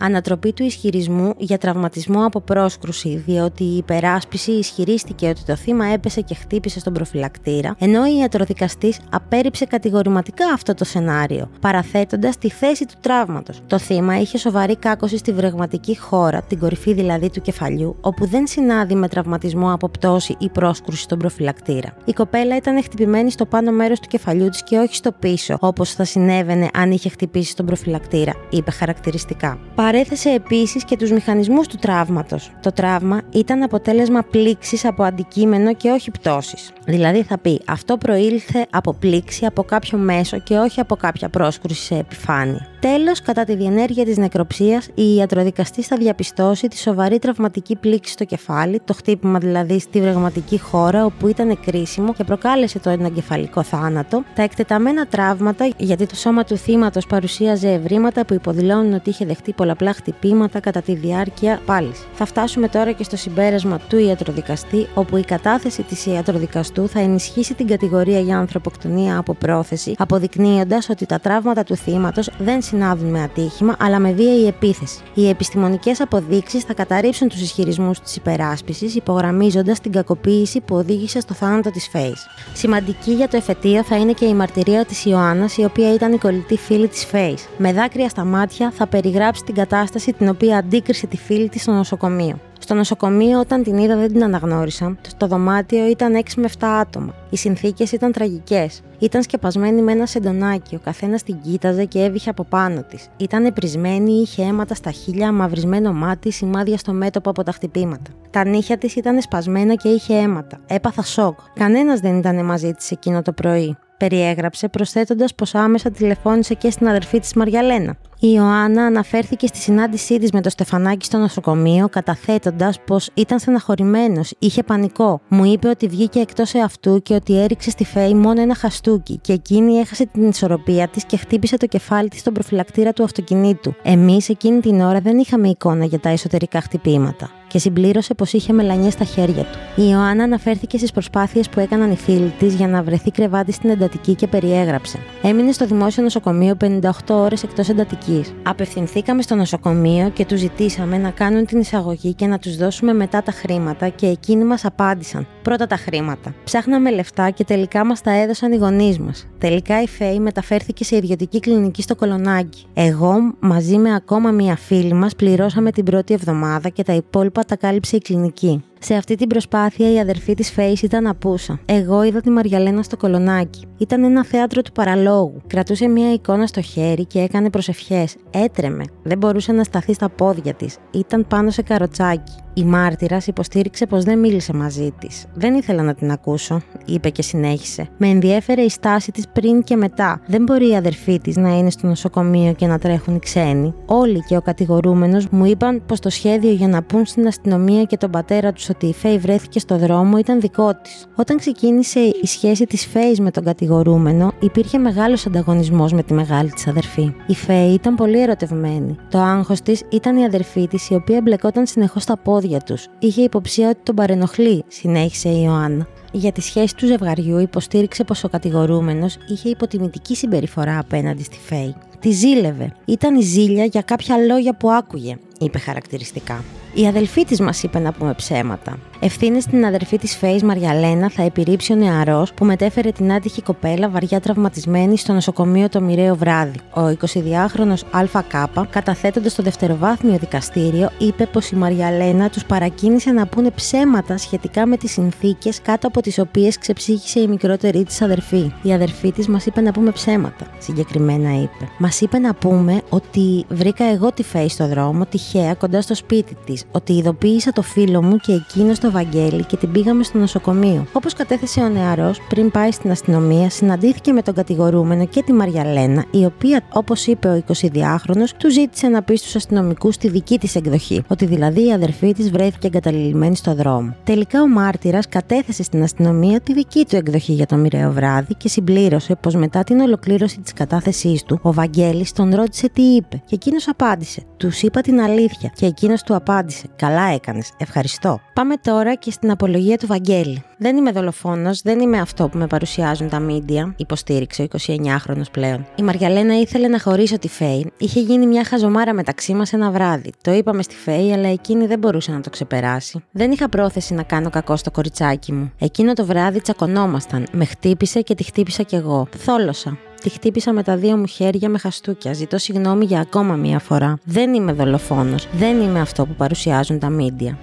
ανατροπή του ισχυρισμού για τραυματισμό από πρόσκρουση, διότι η υπεράσπιση ισχυρίστηκε ότι το θύμα έπεσε και χτύπησε στον προφυλακτήρα, ενώ η ιατροδικαστής απέρριψε κατηγορηματικά αυτό το σενάριο, παραθέτοντας τη θέση του τραύματος. Το θύμα είχε σοβαρή κάκωση στη βρεγματική χώρα, την κορυφή δηλαδή του κεφαλιού, όπου δεν συνάδει με τραυματισμό από πτώση ή πρόσκρουση στον προφυλακτήρα. Η κοπέλα ήταν χτυπημένη στο πάνω μέρος του κεφαλιού της και όχι στο πίσω, όπως θα συνέβαινε αν είχε χτυπήσει στον προφυλακτήρα, είπε χαρακτηριστικά Παρέθεσε επίσης και τους μηχανισμούς του τραύματος. Το τραύμα ήταν αποτέλεσμα πλήξης από αντικείμενο και όχι πτώσης. Δηλαδή θα πει αυτό προήλθε από πλήξη από κάποιο μέσο και όχι από κάποια πρόσκρουση σε επιφάνεια. Τέλος, κατά τη διενέργεια της νεκροψίας, η ιατροδικαστή θα διαπιστώσει τη σοβαρή τραυματική πλήξη στο κεφάλι, το χτύπημα δηλαδή στη βρεγματική χώρα όπου ήταν κρίσιμο και προκάλεσε το εγκεφαλικό θάνατο, τα εκτεταμένα τραύματα, γιατί το σώμα του θύματος παρουσίαζε ευρήματα που υποδηλώνουν ότι είχε δεχτεί πολλαπλά χτυπήματα κατά τη διάρκεια πάλι. Θα φτάσουμε τώρα και στο συμπέρασμα του ιατροδικαστή, όπου η κατάθεση της ιατροδικαστού θα ενισχύσει την κατηγορία για ανθρωποκτονία από πρόθεση, αποδεικνύοντας ότι τα τραύματα του θύματος δεν συνάδουν με ατύχημα, αλλά με βίαιη επίθεση. Οι επιστημονικές αποδείξεις θα καταρρύψουν τους ισχυρισμούς της υπεράσπισης, υπογραμμίζοντας την κακοποίηση που οδήγησε στο θάνατο της Φέης. Σημαντική για το εφετείο θα είναι και η μαρτυρία της Ιωάννας, η οποία ήταν η κολλητή φίλη της Φέης. Με δάκρυα στα μάτια θα περιγράψει την κατάσταση την οποία αντίκρισε τη φίλη της στο νοσοκομείο. Στο νοσοκομείο, όταν την είδα, δεν την αναγνώρισα. Στο δωμάτιο ήταν 6 με 7 άτομα. Οι συνθήκες ήταν τραγικές. Ήταν σκεπασμένη με ένα σεντονάκι, ο καθένας την κοίταζε και έβηχε από πάνω της. Ήταν επρισμένη, είχε αίματα στα χείλια, μαυρισμένο μάτι, σημάδια στο μέτωπο από τα χτυπήματα. Τα νύχια της ήταν σπασμένα και είχε αίματα. Έπαθα σοκ. Κανένας δεν ήταν μαζί της εκείνο το πρωί περιέγραψε, προσθέτοντας πως άμεσα τηλεφώνησε και στην αδερφή της Μαριαλένα. Η Ιωάννα αναφέρθηκε στη συνάντησή της με το Στεφανάκι στο νοσοκομείο, καταθέτοντας πως ήταν στεναχωρημένος, είχε πανικό. Μου είπε ότι βγήκε εκτός εαυτού και ότι έριξε στη Φέη μόνο ένα χαστούκι και εκείνη έχασε την ισορροπία της και χτύπησε το κεφάλι της στον προφυλακτήρα του αυτοκινήτου. Εμείς εκείνη την ώρα δεν είχαμε εικόνα για τα εσωτερικά χτυπήματα και συμπλήρωσε πως είχε μελανιές στα χέρια του. Η Ιωάννα αναφέρθηκε στις προσπάθειες που έκαναν οι φίλοι της για να βρεθεί κρεβάτι στην εντατική και περιέγραψε. Έμεινε στο δημόσιο νοσοκομείο 58 ώρες εκτός εντατικής. Απευθυνθήκαμε στο νοσοκομείο και τους ζητήσαμε να κάνουν την εισαγωγή και να τους δώσουμε μετά τα χρήματα και εκείνοι μας απάντησαν. Πρώτα τα χρήματα. Ψάχναμε λεφτά και τελικά μας τα έδωσαν οι γονείς μας. Τελικά η Φέη μεταφέρθηκε σε ιδιωτική κλινική στο Κολονάκι. Εγώ μαζί με ακόμα μία φίλη μας πληρώσαμε την πρώτη εβδομάδα και τα υπόλοιπα τα κάλυψε η κλινική. Σε αυτή την προσπάθεια η αδερφή της Φέης ήταν απούσα. Εγώ είδα τη Μαριαλένα στο κολονάκι. Ήταν ένα θέατρο του παραλόγου. Κρατούσε μια εικόνα στο χέρι και έκανε προσευχές. Έτρεμε. Δεν μπορούσε να σταθεί στα πόδια της. Ήταν πάνω σε καροτσάκι. Η μάρτυρας υποστήριξε πως δεν μίλησε μαζί της. Δεν ήθελα να την ακούσω, είπε και συνέχισε. Με ενδιέφερε η στάση της πριν και μετά. Δεν μπορεί η αδερφή της να είναι στο νοσοκομείο και να τρέχουν οι ξένοι. Όλοι και ο κατηγορούμενος μου είπαν πως το σχέδιο για να πούν στην αστυνομία και τον πατέρα τους ότι η Φέη βρέθηκε στο δρόμο ήταν δικό της. Όταν ξεκίνησε η σχέση της Φέης με τον κατηγορούμενο, υπήρχε μεγάλος ανταγωνισμός με τη μεγάλη της αδερφή. Η Φέη ήταν πολύ ερωτευμένη. Το άγχος της ήταν η αδερφή της, η οποία μπλεκόταν συνεχώς στα πόδια τους. Είχε υποψία ότι τον παρενοχλεί, συνέχισε η Ιωάννα. Για τη σχέση του ζευγαριού υποστήριξε πως ο κατηγορούμενος είχε υποτιμητική συμπεριφορά απέναντι στη Φέη. Τη ζήλευε. Ήταν η ζήλια για κάποια λόγια που άκουγε, είπε χαρακτηριστικά. Η αδελφή της μας είπε να πούμε ψέματα. Ευθύνες στην αδερφή της Φέης Μαριαλένα θα επιρρύψει ο νεαρός που μετέφερε την άτυχη κοπέλα βαριά τραυματισμένη στο νοσοκομείο το μοιραίο βράδυ. Ο 22χρονο ΑΚ, καταθέτοντας στο δευτεροβάθμιο δικαστήριο, είπε πως η Μαριαλένα τους παρακίνησε να πούνε ψέματα σχετικά με τις συνθήκες κάτω από τις οποίες ξεψύχησε η μικρότερη της αδερφή. Η αδερφή της μας είπε να πούμε ψέματα, συγκεκριμένα είπε. Μας είπε να πούμε ότι βρήκα εγώ τη Φέη στο δρόμο, τυχαία κοντά στο σπίτι της, ότι ειδοποίησα το φίλο μου και εκείνο το Βαγγέλη και την πήγαμε στο νοσοκομείο. Όπως κατέθεσε ο νεαρός, πριν πάει στην αστυνομία, συναντήθηκε με τον κατηγορούμενο και τη Μαριαλένα, η οποία, όπως είπε ο 22χρονο, του ζήτησε να πει στους αστυνομικούς τη δική της εκδοχή, ότι δηλαδή η αδερφή της βρέθηκε εγκαταλειμμένη στο δρόμο. Τελικά ο μάρτυρας κατέθεσε στην αστυνομία τη δική του εκδοχή για το μοιραίο βράδυ και συμπλήρωσε πως μετά την ολοκλήρωση της κατάθεσής του, ο Βαγγέλης τον ρώτησε τι είπε και εκείνος απάντησε. Τους είπα την αλήθεια και εκείνος του απάντησε. Καλά έκανες, ευχαριστώ. Πάμε τώρα και στην απολογία του Βαγγέλη. Δεν είμαι δολοφόνος, δεν είμαι αυτό που με παρουσιάζουν τα μίντια, υποστήριξε ο 29χρονο πλέον. Η Μαριαλένα ήθελε να χωρίσω τη Φέη. Είχε γίνει μια χαζομάρα μεταξύ μας ένα βράδυ. Το είπαμε στη Φέη, αλλά εκείνη δεν μπορούσε να το ξεπεράσει. Δεν είχα πρόθεση να κάνω κακό στο κοριτσάκι μου. Εκείνο το βράδυ τσακωνόμασταν. Με χτύπησε και τη χτύπησα κι εγώ. Θόλωσα. Τη χτύπησα με τα δύο μου χέρια με χαστούκια. Ζητώ συγγνώμη για ακόμα μία φορά. Δεν είμαι δολοφόνος. Δεν είμαι αυτό που παρουσιάζουν τα μίντια.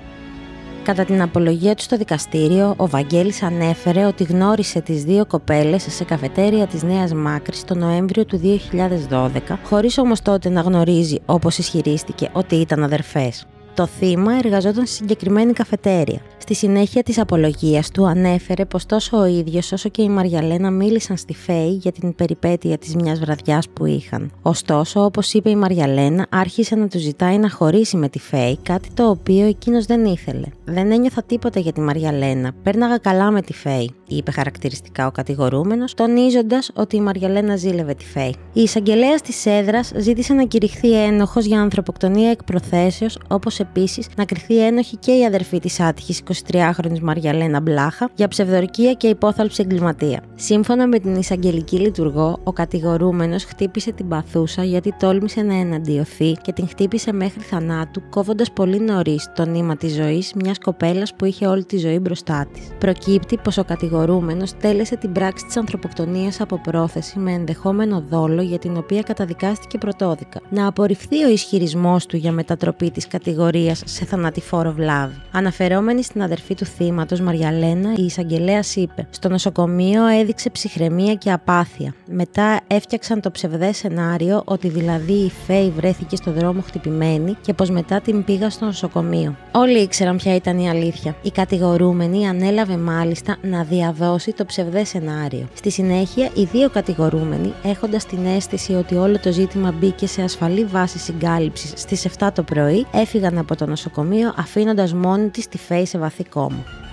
Κατά την απολογία του στο δικαστήριο, ο Βαγγέλης ανέφερε ότι γνώρισε τις δύο κοπέλες σε καφετέρια της Νέας Μάκρης το Νοέμβριο του 2012, χωρίς όμως τότε να γνωρίζει, όπως ισχυρίστηκε, ότι ήταν αδερφές. Το θύμα εργαζόταν στη συγκεκριμένη καφετέρια. Στη συνέχεια της απολογίας του ανέφερε πως τόσο ο ίδιος όσο και η Μαριαλένα μίλησαν στη Φέη για την περιπέτεια της μιας βραδιάς που είχαν. Ωστόσο, όπως είπε η Μαριαλένα, άρχισε να τους ζητάει να χωρίσει με τη Φέη, κάτι το οποίο εκείνος δεν ήθελε. Δεν ένιωθα τίποτα για τη Μαριαλένα. Πέρναγα καλά με τη Φέη, είπε χαρακτηριστικά ο κατηγορούμενος, τονίζοντας ότι η Μαριαλένα ζήλευε τη Φέη. Η εισαγγελέα της έδρας ζήτησε να κηρυχθεί ένοχος για ανθρωποκτονία εκ προθέσεω, όπως επίσης να κρυθεί ένοχη και η αδερφή της άτυχης 23χρονη Μαριαλένα Μπλάχα για ψευδορκία και υπόθαλψη εγκληματία. Σύμφωνα με την εισαγγελική λειτουργό, ο κατηγορούμενος χτύπησε την παθούσα γιατί τόλμησε να εναντιωθεί και την χτύπησε μέχρι θανάτου, κόβοντας πολύ νωρίς το νήμα της ζωής μιας κοπέλας που είχε όλη τη ζωή μπροστά της. Προκύπτει πως ο κατηγορούμενος τέλεσε την πράξη της ανθρωποκτονίας από πρόθεση με ενδεχόμενο δόλο για την οποία καταδικάστηκε πρωτόδικα. Να απορριφθεί ο ισχυρισμός του για μετατροπή της κατηγορίας σε θανατηφόρο βλάβη. Αναφερόμενη στην αδερφή του θύματος, Μαριαλένα, η εισαγγελέας είπε: Στο νοσοκομείο έδειξε ψυχραιμία και απάθεια. Μετά έφτιαξαν το ψευδέ σενάριο ότι δηλαδή η Φέη βρέθηκε στο δρόμο χτυπημένη και πως μετά την πήγα στο νοσοκομείο. Όλοι ήξεραν ποια ήταν η αλήθεια. Η κατηγορούμενη ανέλαβε μάλιστα να διαδώσει το ψευδέ σενάριο. Στη συνέχεια, οι δύο κατηγορούμενοι, έχοντας την αίσθηση ότι όλο το ζήτημα μπήκε σε ασφαλή βάση συγκάλυψης στις 7 το πρωί, έφυγαν από το νοσοκομείο αφήνοντας μόνη της τη Φέη σε βαθύ κόμμα.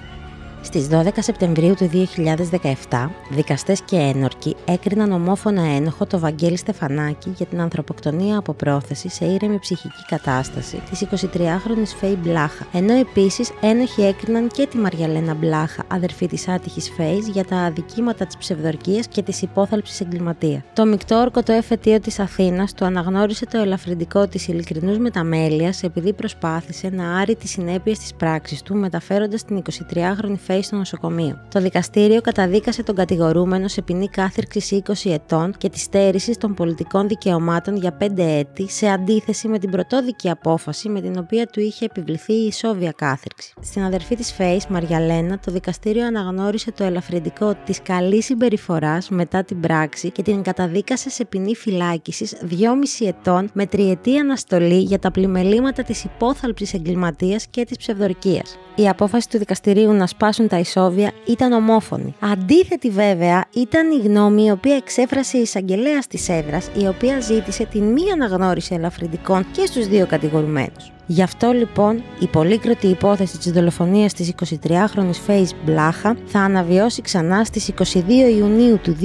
Στις 12 Σεπτεμβρίου του 2017, δικαστές και ένορκοι έκριναν ομόφωνα ένοχο το Βαγγέλη Στεφανάκη για την ανθρωποκτονία από πρόθεση σε ήρεμη ψυχική κατάσταση της 23χρονη Φέη Μπλάχα, ενώ επίσης ένοχοι έκριναν και τη Μαριαλένα Μπλάχα, αδερφή της άτυχης Φέης, για τα αδικήματα της ψευδορκίας και της υπόθαλψης εγκληματία. Το μεικτό όρκο το εφετείο της Αθήνας του αναγνώρισε το ελαφρυντικό της ειλικρινούς μεταμέλειας επειδή προσπάθησε να άρει τις συνέπειες της πράξης του μεταφέροντας την 23χρονη Φέη στο νοσοκομείο. Το δικαστήριο καταδίκασε τον κατηγορούμενο σε ποινή κάθυρξη 20 ετών και τη στέρηση των πολιτικών δικαιωμάτων για 5 έτη, σε αντίθεση με την πρωτόδικη απόφαση με την οποία του είχε επιβληθεί η ισόβια κάθυρξη. Στην αδερφή της Φέης, Μαριαλένα, το δικαστήριο αναγνώρισε το ελαφρυντικό της καλής συμπεριφοράς μετά την πράξη και την καταδίκασε σε ποινή φυλάκισης 2,5 ετών με τριετή αναστολή για τα πλημελήματα της υπόθαλψης εγκληματίας και της ψευδορκίας. Η απόφαση του δικαστηρίου να σπάσουν τα ισόβια ήταν ομόφωνη. Αντίθετη βέβαια ήταν η γνώμη η οποία εξέφρασε η εισαγγελέα της έδρας, η οποία ζήτησε την μη αναγνώριση ελαφρυντικών και στους δύο κατηγορουμένους. Γι' αυτό λοιπόν η πολύκροτη υπόθεση της δολοφονίας της 23χρονης Φέης Μπλάχα θα αναβιώσει ξανά στις 22 Ιουνίου του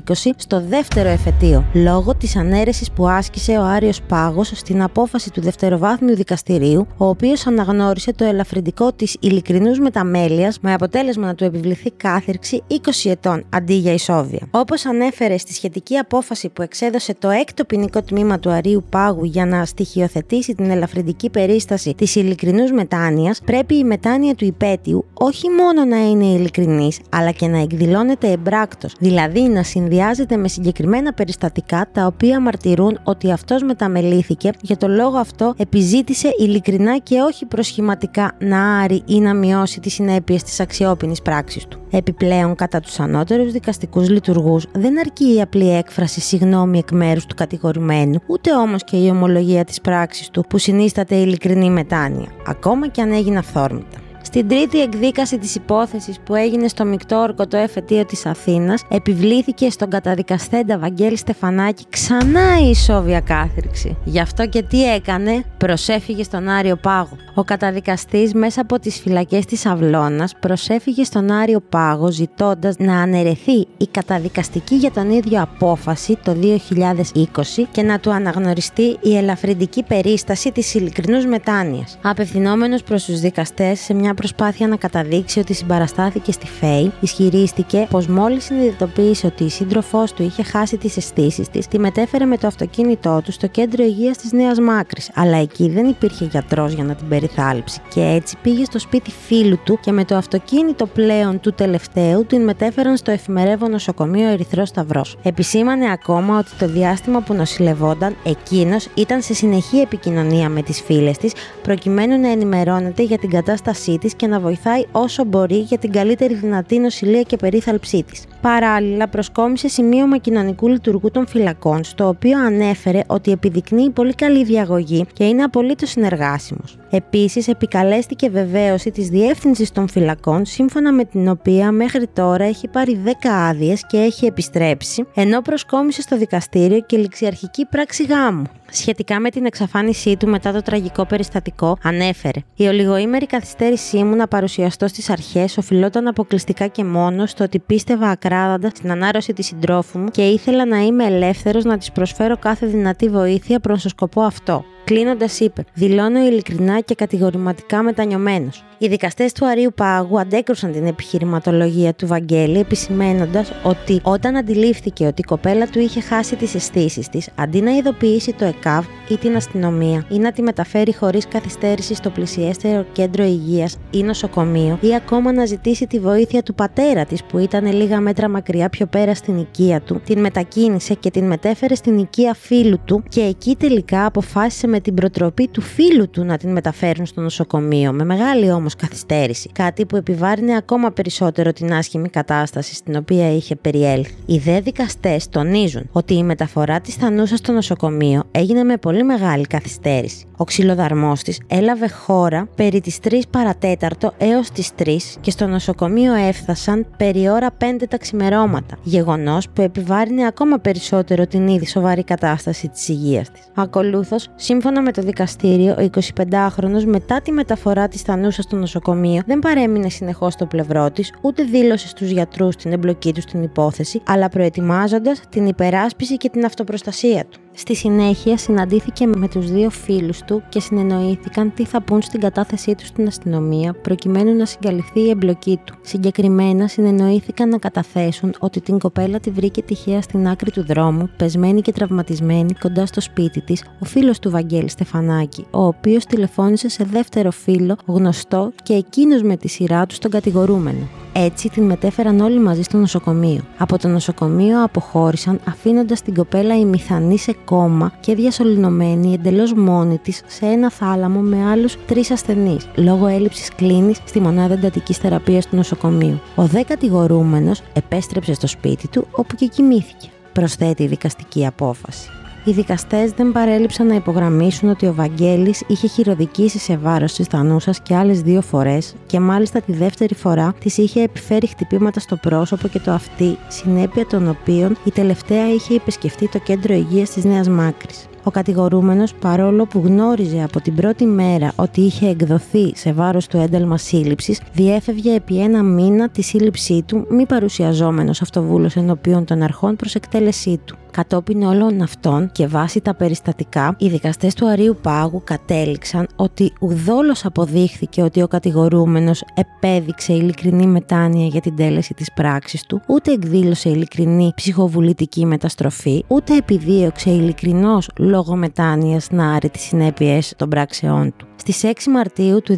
2020 στο δεύτερο εφετείο, λόγω της ανέρεσης που άσκησε ο Άριος Πάγος στην απόφαση του δευτεροβάθμιου δικαστηρίου, ο οποίος αναγνώρισε το ελαφρυντικό της ειλικρινούς μεταμέλειας με αποτέλεσμα να του επιβληθεί κάθυρξη 20 ετών αντί για ισόβια. Όπως ανέφερε στη σχετική απόφαση που εξέδωσε το έκτο ποινικό τμήμα του Αρίου Πάγου για να στοιχειοθετήσει την ελαφρυντική περίσταση της ειλικρινούς μετάνοιας, πρέπει η μετάνοια του υπέτειου όχι μόνο να είναι ειλικρινής, αλλά και να εκδηλώνεται εμπράκτος, δηλαδή να συνδυάζεται με συγκεκριμένα περιστατικά τα οποία μαρτυρούν ότι αυτός μεταμελήθηκε, για το λόγο αυτό επιζήτησε ειλικρινά και όχι προσχηματικά να άρει ή να μειώσει τις συνέπειες της αξιόπινης πράξης του. Επιπλέον, κατά τους ανώτερους δικαστικούς λειτουργούς, δεν αρκεί η απλή έκφραση συγγνώμη εκ μέρους του κατηγορουμένου, ούτε όμως και η ομολογία της πράξης του που συνίσταται ειλικρινή μετάνοια, ακόμα και αν έγινε αυθόρμητα. Στην τρίτη εκδίκαση της υπόθεσης που έγινε στο μεικτό όρκο το εφετείο της Αθήνας, επιβλήθηκε στον καταδικαστέντα Βαγγέλη Στεφανάκη ξανά η ισόβια κάθριξη. Γι' αυτό και τι έκανε, προσέφυγε στον Άριο Πάγο. Ο καταδικαστής μέσα από τις φυλακές της Αυλώνας προσέφυγε στον Άριο Πάγο ζητώντας να αναιρεθεί η καταδικαστική για τον ίδιο απόφαση το 2020 και να του αναγνωριστεί η ελαφρυντική περίσταση της ειλικρινούς μετάνοιας. Απευθυνόμενος προς τους δικαστές σε μια προσπάθεια να καταδείξει ότι συμπαραστάθηκε στη Φέη, ισχυρίστηκε πως μόλις συνειδητοποίησε ότι η σύντροφός του είχε χάσει τις αισθήσεις της, τη μετέφερε με το αυτοκίνητό του στο κέντρο υγείας της Νέας Μάκρης. Αλλά εκεί δεν υπήρχε γιατρός για να την περιθάλψει και έτσι πήγε στο σπίτι φίλου του και με το αυτοκίνητο πλέον του τελευταίου την μετέφεραν στο εφημερεύον νοσοκομείο Ερυθρό Σταυρός. Επισήμανε ακόμα ότι το διάστημα που νοσηλευόταν, εκείνος ήταν σε συνεχή επικοινωνία με τις φίλες της, προκειμένου να ενημερώνεται για την κατάστασή της της και να βοηθάει όσο μπορεί για την καλύτερη δυνατή νοσηλεία και περίθαλψή της. Παράλληλα, προσκόμισε σημείωμα κοινωνικού λειτουργού των φυλακών, στο οποίο ανέφερε ότι επιδεικνύει πολύ καλή διαγωγή και είναι απολύτως συνεργάσιμος. Επίσης, επικαλέστηκε βεβαίωση της διεύθυνσης των φυλακών, σύμφωνα με την οποία μέχρι τώρα έχει πάρει 10 άδειες και έχει επιστρέψει, ενώ προσκόμισε στο δικαστήριο και ληξιαρχική πράξη γάμου. Σχετικά με την εξαφάνισή του μετά το τραγικό περιστατικό, ανέφερε: Η ολιγοήμερη καθυστέρησή μου να παρουσιαστώ στις αρχές οφειλόταν αποκλειστικά και μόνο στο ότι πίστευα ακράδαντα στην ανάρρωση της συντρόφου μου και ήθελα να είμαι ελεύθερος να της προσφέρω κάθε δυνατή βοήθεια προς το σκοπό αυτό. Κλείνοντας, είπε: Δηλώνω ειλικρινά και κατηγορηματικά μετανιωμένος. Οι δικαστές του Αρίου Πάγου αντέκρουσαν την επιχειρηματολογία του Βαγγέλη, επισημένοντας ότι όταν αντιλήφθηκε ότι η κοπέλα του είχε χάσει τις αισθήσεις της, αντί να ειδοποιήσει το ΕΚΑΒ ή την αστυνομία ή να τη μεταφέρει χωρίς καθυστέρηση στο πλησιέστερο κέντρο υγείας ή νοσοκομείο, ή ακόμα να ζητήσει τη βοήθεια του πατέρα της που ήταν λίγα μέτρα μακριά πιο πέρα στην οικία του, την μετακίνησε και την μετέφερε στην οικία φίλου του και εκεί τελικά αποφάσισε με την προτροπή του φίλου του να την μεταφέρουν στο νοσοκομείο, με μεγάλη όμως καθυστέρηση. Κάτι που επιβάρυνε ακόμα περισσότερο την άσχημη κατάσταση στην οποία είχε περιέλθει. Οι δε δικαστές τονίζουν ότι η μεταφορά της Θανούσας στο νοσοκομείο έγινε με πολύ μεγάλη καθυστέρηση. Ο ξυλοδαρμός της έλαβε χώρα περί τις 3 παρατέταρτο έως τις 3 και στο νοσοκομείο έφτασαν περί ώρα 5 τα ξημερώματα. Γεγονός που επιβάρυνε ακόμα περισσότερο την ήδη σοβαρή κατάσταση της υγείας της. Ακολούθως, σύμφωνα με το δικαστήριο, ο 25χρονο μετά τη μεταφορά της Θανούσας στο νοσοκομείο δεν παρέμεινε συνεχώς στο πλευρό της, ούτε δήλωσε στους γιατρούς την εμπλοκή του στην υπόθεση, αλλά προετοιμάζοντας την υπεράσπιση και την αυτοπροστασία του. Στη συνέχεια συναντήθηκε με τους δύο φίλους του και συνεννοήθηκαν τι θα πούν στην κατάθεσή τους στην αστυνομία προκειμένου να συγκαλυφθεί η εμπλοκή του. Συγκεκριμένα συνεννοήθηκαν να καταθέσουν ότι την κοπέλα τη βρήκε τυχαία στην άκρη του δρόμου, πεσμένη και τραυματισμένη κοντά στο σπίτι της, ο φίλος του Βαγγέλη Στεφανάκη, ο οποίος τηλεφώνησε σε δεύτερο φίλο γνωστό και εκείνος με τη σειρά του στον κατηγορούμενο. Έτσι την μετέφεραν όλοι μαζί στο νοσοκομείο. Από το νοσοκομείο αποχώρησαν αφήνοντας την κοπέλα ημιθανή σε κόμμα και διασωληνωμένη εντελώς μόνη της σε ένα θάλαμο με άλλους τρεις ασθενείς, λόγω έλλειψης κλίνης στη μονάδα εντατικής θεραπείας του νοσοκομείου. Ο δε κατηγορούμενο επέστρεψε στο σπίτι του όπου και κοιμήθηκε. Προσθέτει η δικαστική απόφαση. Οι δικαστές δεν παρέλειψαν να υπογραμμίσουν ότι ο Βαγγέλης είχε χειροδικήσει σε βάρος της Θανούσα και άλλες δύο φορές και μάλιστα τη δεύτερη φορά της είχε επιφέρει χτυπήματα στο πρόσωπο και το αυτί, συνέπεια των οποίων η τελευταία είχε επισκεφτεί το κέντρο υγείας της Νέας Μάκρης. Ο κατηγορούμενος, παρόλο που γνώριζε από την πρώτη μέρα ότι είχε εκδοθεί σε βάρος του ένταλμα σύλληψης, διέφευγε επί ένα μήνα τη σύλληψή του, μη παρουσιαζόμενος αυτοβούλος ενώπιον των αρχών προς εκτέλεσή του. Κατόπιν όλων αυτών και βάσει τα περιστατικά, οι δικαστές του Αρίου Πάγου κατέληξαν ότι ουδόλως αποδείχθηκε ότι ο κατηγορούμενος επέδειξε ειλικρινή μετάνοια για την τέλεση της πράξης του, ούτε εκδήλωσε ειλικρινή ψυχοβουλητική μεταστροφή, ούτε επιδίωξε ειλικρινώς λόγω μετάνοιας να άρει τις συνέπειες των πράξεών του. Στις 6 Μαρτίου του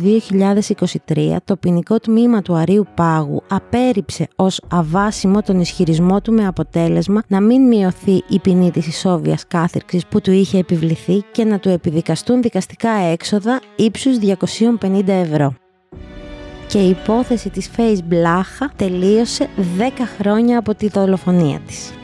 2023 το ποινικό τμήμα του Αρίου Πάγου απέρριψε ως αβάσιμο τον ισχυρισμό του με αποτέλεσμα να μην μειωθεί η ποινή της ισόβιας κάθυρξης που του είχε επιβληθεί και να του επιδικαστούν δικαστικά έξοδα ύψους 250 ευρώ. Και η υπόθεση της Face Μπλάχα τελείωσε 10 χρόνια από τη δολοφονία της.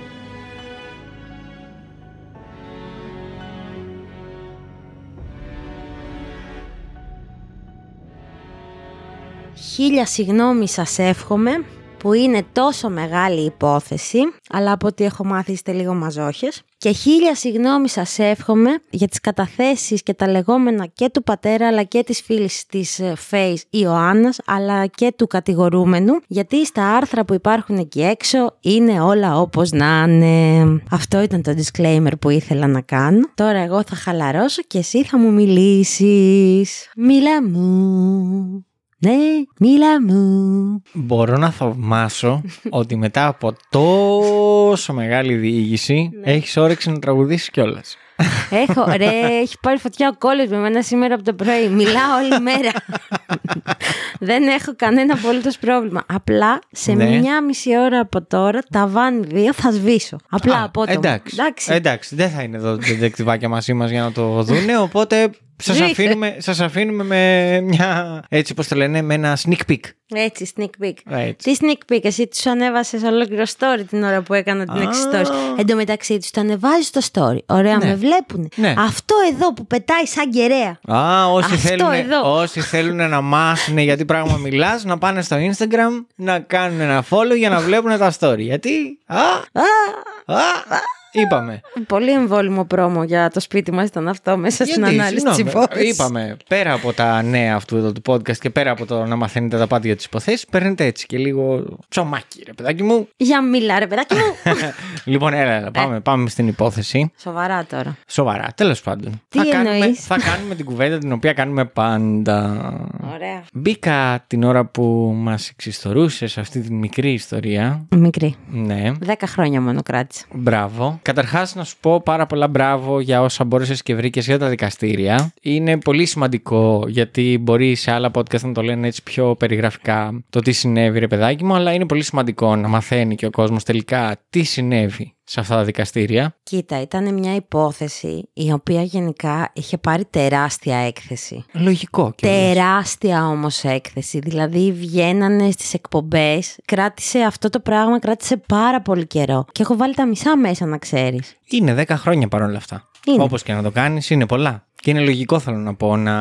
Χίλια συγγνώμη σας εύχομαι που είναι τόσο μεγάλη υπόθεση, αλλά από ό,τι έχω μάθει είστε λίγο μαζόχες. Και χίλια συγγνώμη σας εύχομαι για τις καταθέσεις και τα λεγόμενα και του πατέρα αλλά και της φίλης της Face Ιωάννας αλλά και του κατηγορούμενου γιατί στα άρθρα που υπάρχουν εκεί έξω είναι όλα όπως να είναι. Αυτό ήταν το disclaimer που ήθελα να κάνω. Τώρα εγώ θα χαλαρώσω και εσύ θα μου μιλήσεις. Μίλα μου. Ναι, μίλα μου. Μπορώ να θαυμάσω ότι μετά από τόσο μεγάλη διήγηση Ναι. έχεις όρεξη να τραγουδήσεις κιόλας. Έχω, ρε, έχει πάρει φωτιά ο κόλλος με εμένα σήμερα από το πρωί. Μιλάω όλη μέρα. Δεν έχω κανένα απολύτως πρόβλλημα. Απλά σε Ναι. μια μισή ώρα από τώρα, τα βαν δύο θα σβήσω. Απλά από το. εντάξει, εντάξει. δεν θα είναι εδώ τα διδεκτυβάκια μαζί μας για να το δούνε, οπότε Σας Ζήστε. αφήνουμε, σας αφήνουμε με μια, έτσι πώς το λένε, με ένα sneak peek. Έτσι, sneak peek. Έτσι. Τι sneak peek, εσύ τους ανέβασες ολόκληρο story την ώρα που έκανα την Α. εξιστόρηση. Εν τω μεταξύ τους το ανεβάζεις στο story. Ωραία, Ναι. με βλέπουν. Ναι. Αυτό εδώ που πετάει σαν κεραία. Α, όσοι Αυτό θέλουν, εδώ. όσοι θέλουν να μάθουν για τι πράγμα μιλάς, να πάνε στο Instagram, να κάνουν ένα follow για να βλέπουν τα story. Γιατί, α, Α, α, είπαμε. πολύ εμβόλυμο πρόμο για το σπίτι μας ήταν αυτό μέσα στην Γιατί, ανάλυση της συγγνώμη, υπόθεσης. Είπαμε, πέρα από τα νέα αυτού εδώ του podcast και πέρα από το να μαθαίνετε τα πάντα για τις υποθέσεις, παίρνετε έτσι και λίγο τσομάκι, ρε παιδάκι μου. Για μιλά, ρε παιδάκι μου. λοιπόν, έλα, έλα, πάμε, πάμε στην υπόθεση. Σοβαρά τώρα. Σοβαρά, τέλος πάντων. Τι θα, κάνουμε, εννοείς; θα κάνουμε την κουβέντα την οποία κάνουμε πάντα. Ωραία. Μπήκα την ώρα που μας εξιστορούσες σε αυτή τη μικρή ιστορία. Μικρή. Ναι, Δέκα χρόνια μόνο κράτησε. μπράβο. Καταρχάς να σου πω πάρα πολλά μπράβο για όσα μπόρεσες και βρήκες για τα δικαστήρια. Είναι πολύ σημαντικό γιατί μπορεί σε άλλα podcast να το λένε έτσι πιο περιγραφικά το τι συνέβη ρε παιδάκι μου, αλλά είναι πολύ σημαντικό να μαθαίνει και ο κόσμος τελικά τι συνέβη σε αυτά τα δικαστήρια. Κοίτα, ήταν μια υπόθεση η οποία γενικά είχε πάρει τεράστια έκθεση. Λογικό και Τεράστια όμως έκθεση. Δηλαδή βγαίνανε στις εκπομπές. Κράτησε αυτό το πράγμα, κράτησε πάρα πολύ καιρό. Και έχω βάλει τα μισά μέσα να ξέρεις. Είναι 10 χρόνια παρόλα αυτά. Είναι. Όπως και να το κάνεις, είναι πολλά. Και είναι λογικό, θέλω να πω, να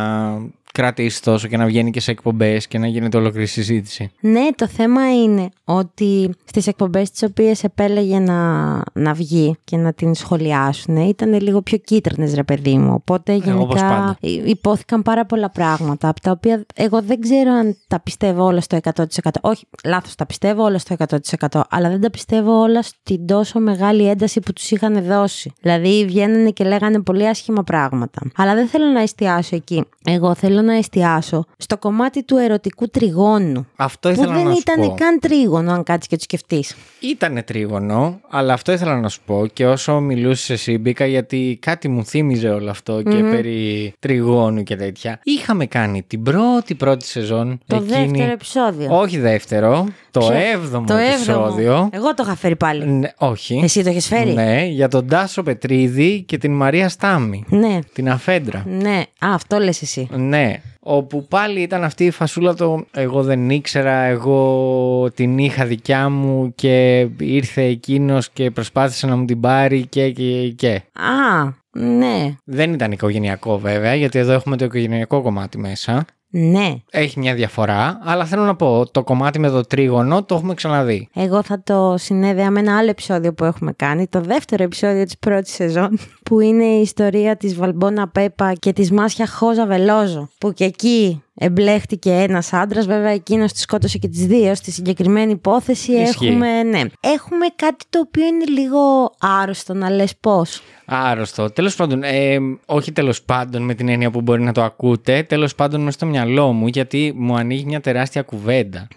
κρατήσει τόσο και να βγαίνει και σε εκπομπές και να γίνεται ολόκληρη συζήτηση. Ναι, το θέμα είναι ότι στις εκπομπές τις οποίες επέλεγε να, να βγει και να την σχολιάσουν ήταν λίγο πιο κίτρινες ρε παιδί μου. Οπότε όπως γενικά πάντα. υ- υπόθηκαν πάρα πολλά πράγματα από τα οποία εγώ δεν ξέρω αν τα πιστεύω όλα στο 100%. Όχι, λάθος, τα πιστεύω όλα στο 100% αλλά δεν τα πιστεύω όλα στην τόσο μεγάλη ένταση που τους είχαν δώσει. Δηλαδή βγαίνανε και λέγανε πολύ άσχημα πράγματα. Αλλά δεν θέλω να εστιάσω εκεί. Εγώ θέλω να εστιάσω στο κομμάτι του ερωτικού τριγώνου Αυτό που ήθελα δεν να σου ήταν πω. καν τρίγωνο, αν κάτσεις και το σκεφτείς. Ήτανε τρίγωνο, αλλά αυτό ήθελα να σου πω και όσο μιλούσες εσύ μπήκα γιατί κάτι μου θύμιζε όλο αυτό και περί τριγώνου και τέτοια. Είχαμε κάνει την πρώτη πρώτη σεζόν. Το εκείνη... δεύτερο επεισόδιο. Όχι δεύτερο, το Ποιο; έβδομο το έβδομο. επεισόδιο. Εγώ το είχα φέρει πάλι. Ναι, όχι. Εσύ το έχεις φέρει; Ναι, για τον Τάσο Πετρίδη και την Μαρία Στάμι. Ναι. Την Αφέντρα. Ναι. Α, αυτό λες εσύ. Ναι. Όπου πάλι ήταν αυτή η φασούλα το εγώ δεν ήξερα, εγώ την είχα δικιά μου και ήρθε εκείνος και προσπάθησε να μου την πάρει και και και. Α, ναι. Δεν ήταν οικογενειακό βέβαια, γιατί εδώ έχουμε το οικογενειακό κομμάτι μέσα. Ναι. Έχει μια διαφορά, αλλά θέλω να πω, το κομμάτι με το τρίγωνο το έχουμε ξαναδεί. Εγώ θα το συνέδεα με ένα άλλο επεισόδιο που έχουμε κάνει, το δεύτερο επεισόδιο της πρώτης σεζόν, που είναι η ιστορία της Βαλμπόνα Πέπα και της Μάσια Χόζα Βελόζο, που και εκεί εμπλέχτηκε ένας άντρας, βέβαια εκείνος τη σκότωσε και τις δύο, στη συγκεκριμένη υπόθεση Ισχύει. έχουμε, ναι, έχουμε κάτι το οποίο είναι λίγο άρρωστο να λες πώς. Άρρωστο. Τέλος πάντων, ε, όχι τέλος πάντων με την έννοια που μπορεί να το ακούτε, τέλος πάντων με στο μυαλό μου, γιατί μου ανοίγει μια τεράστια κουβέντα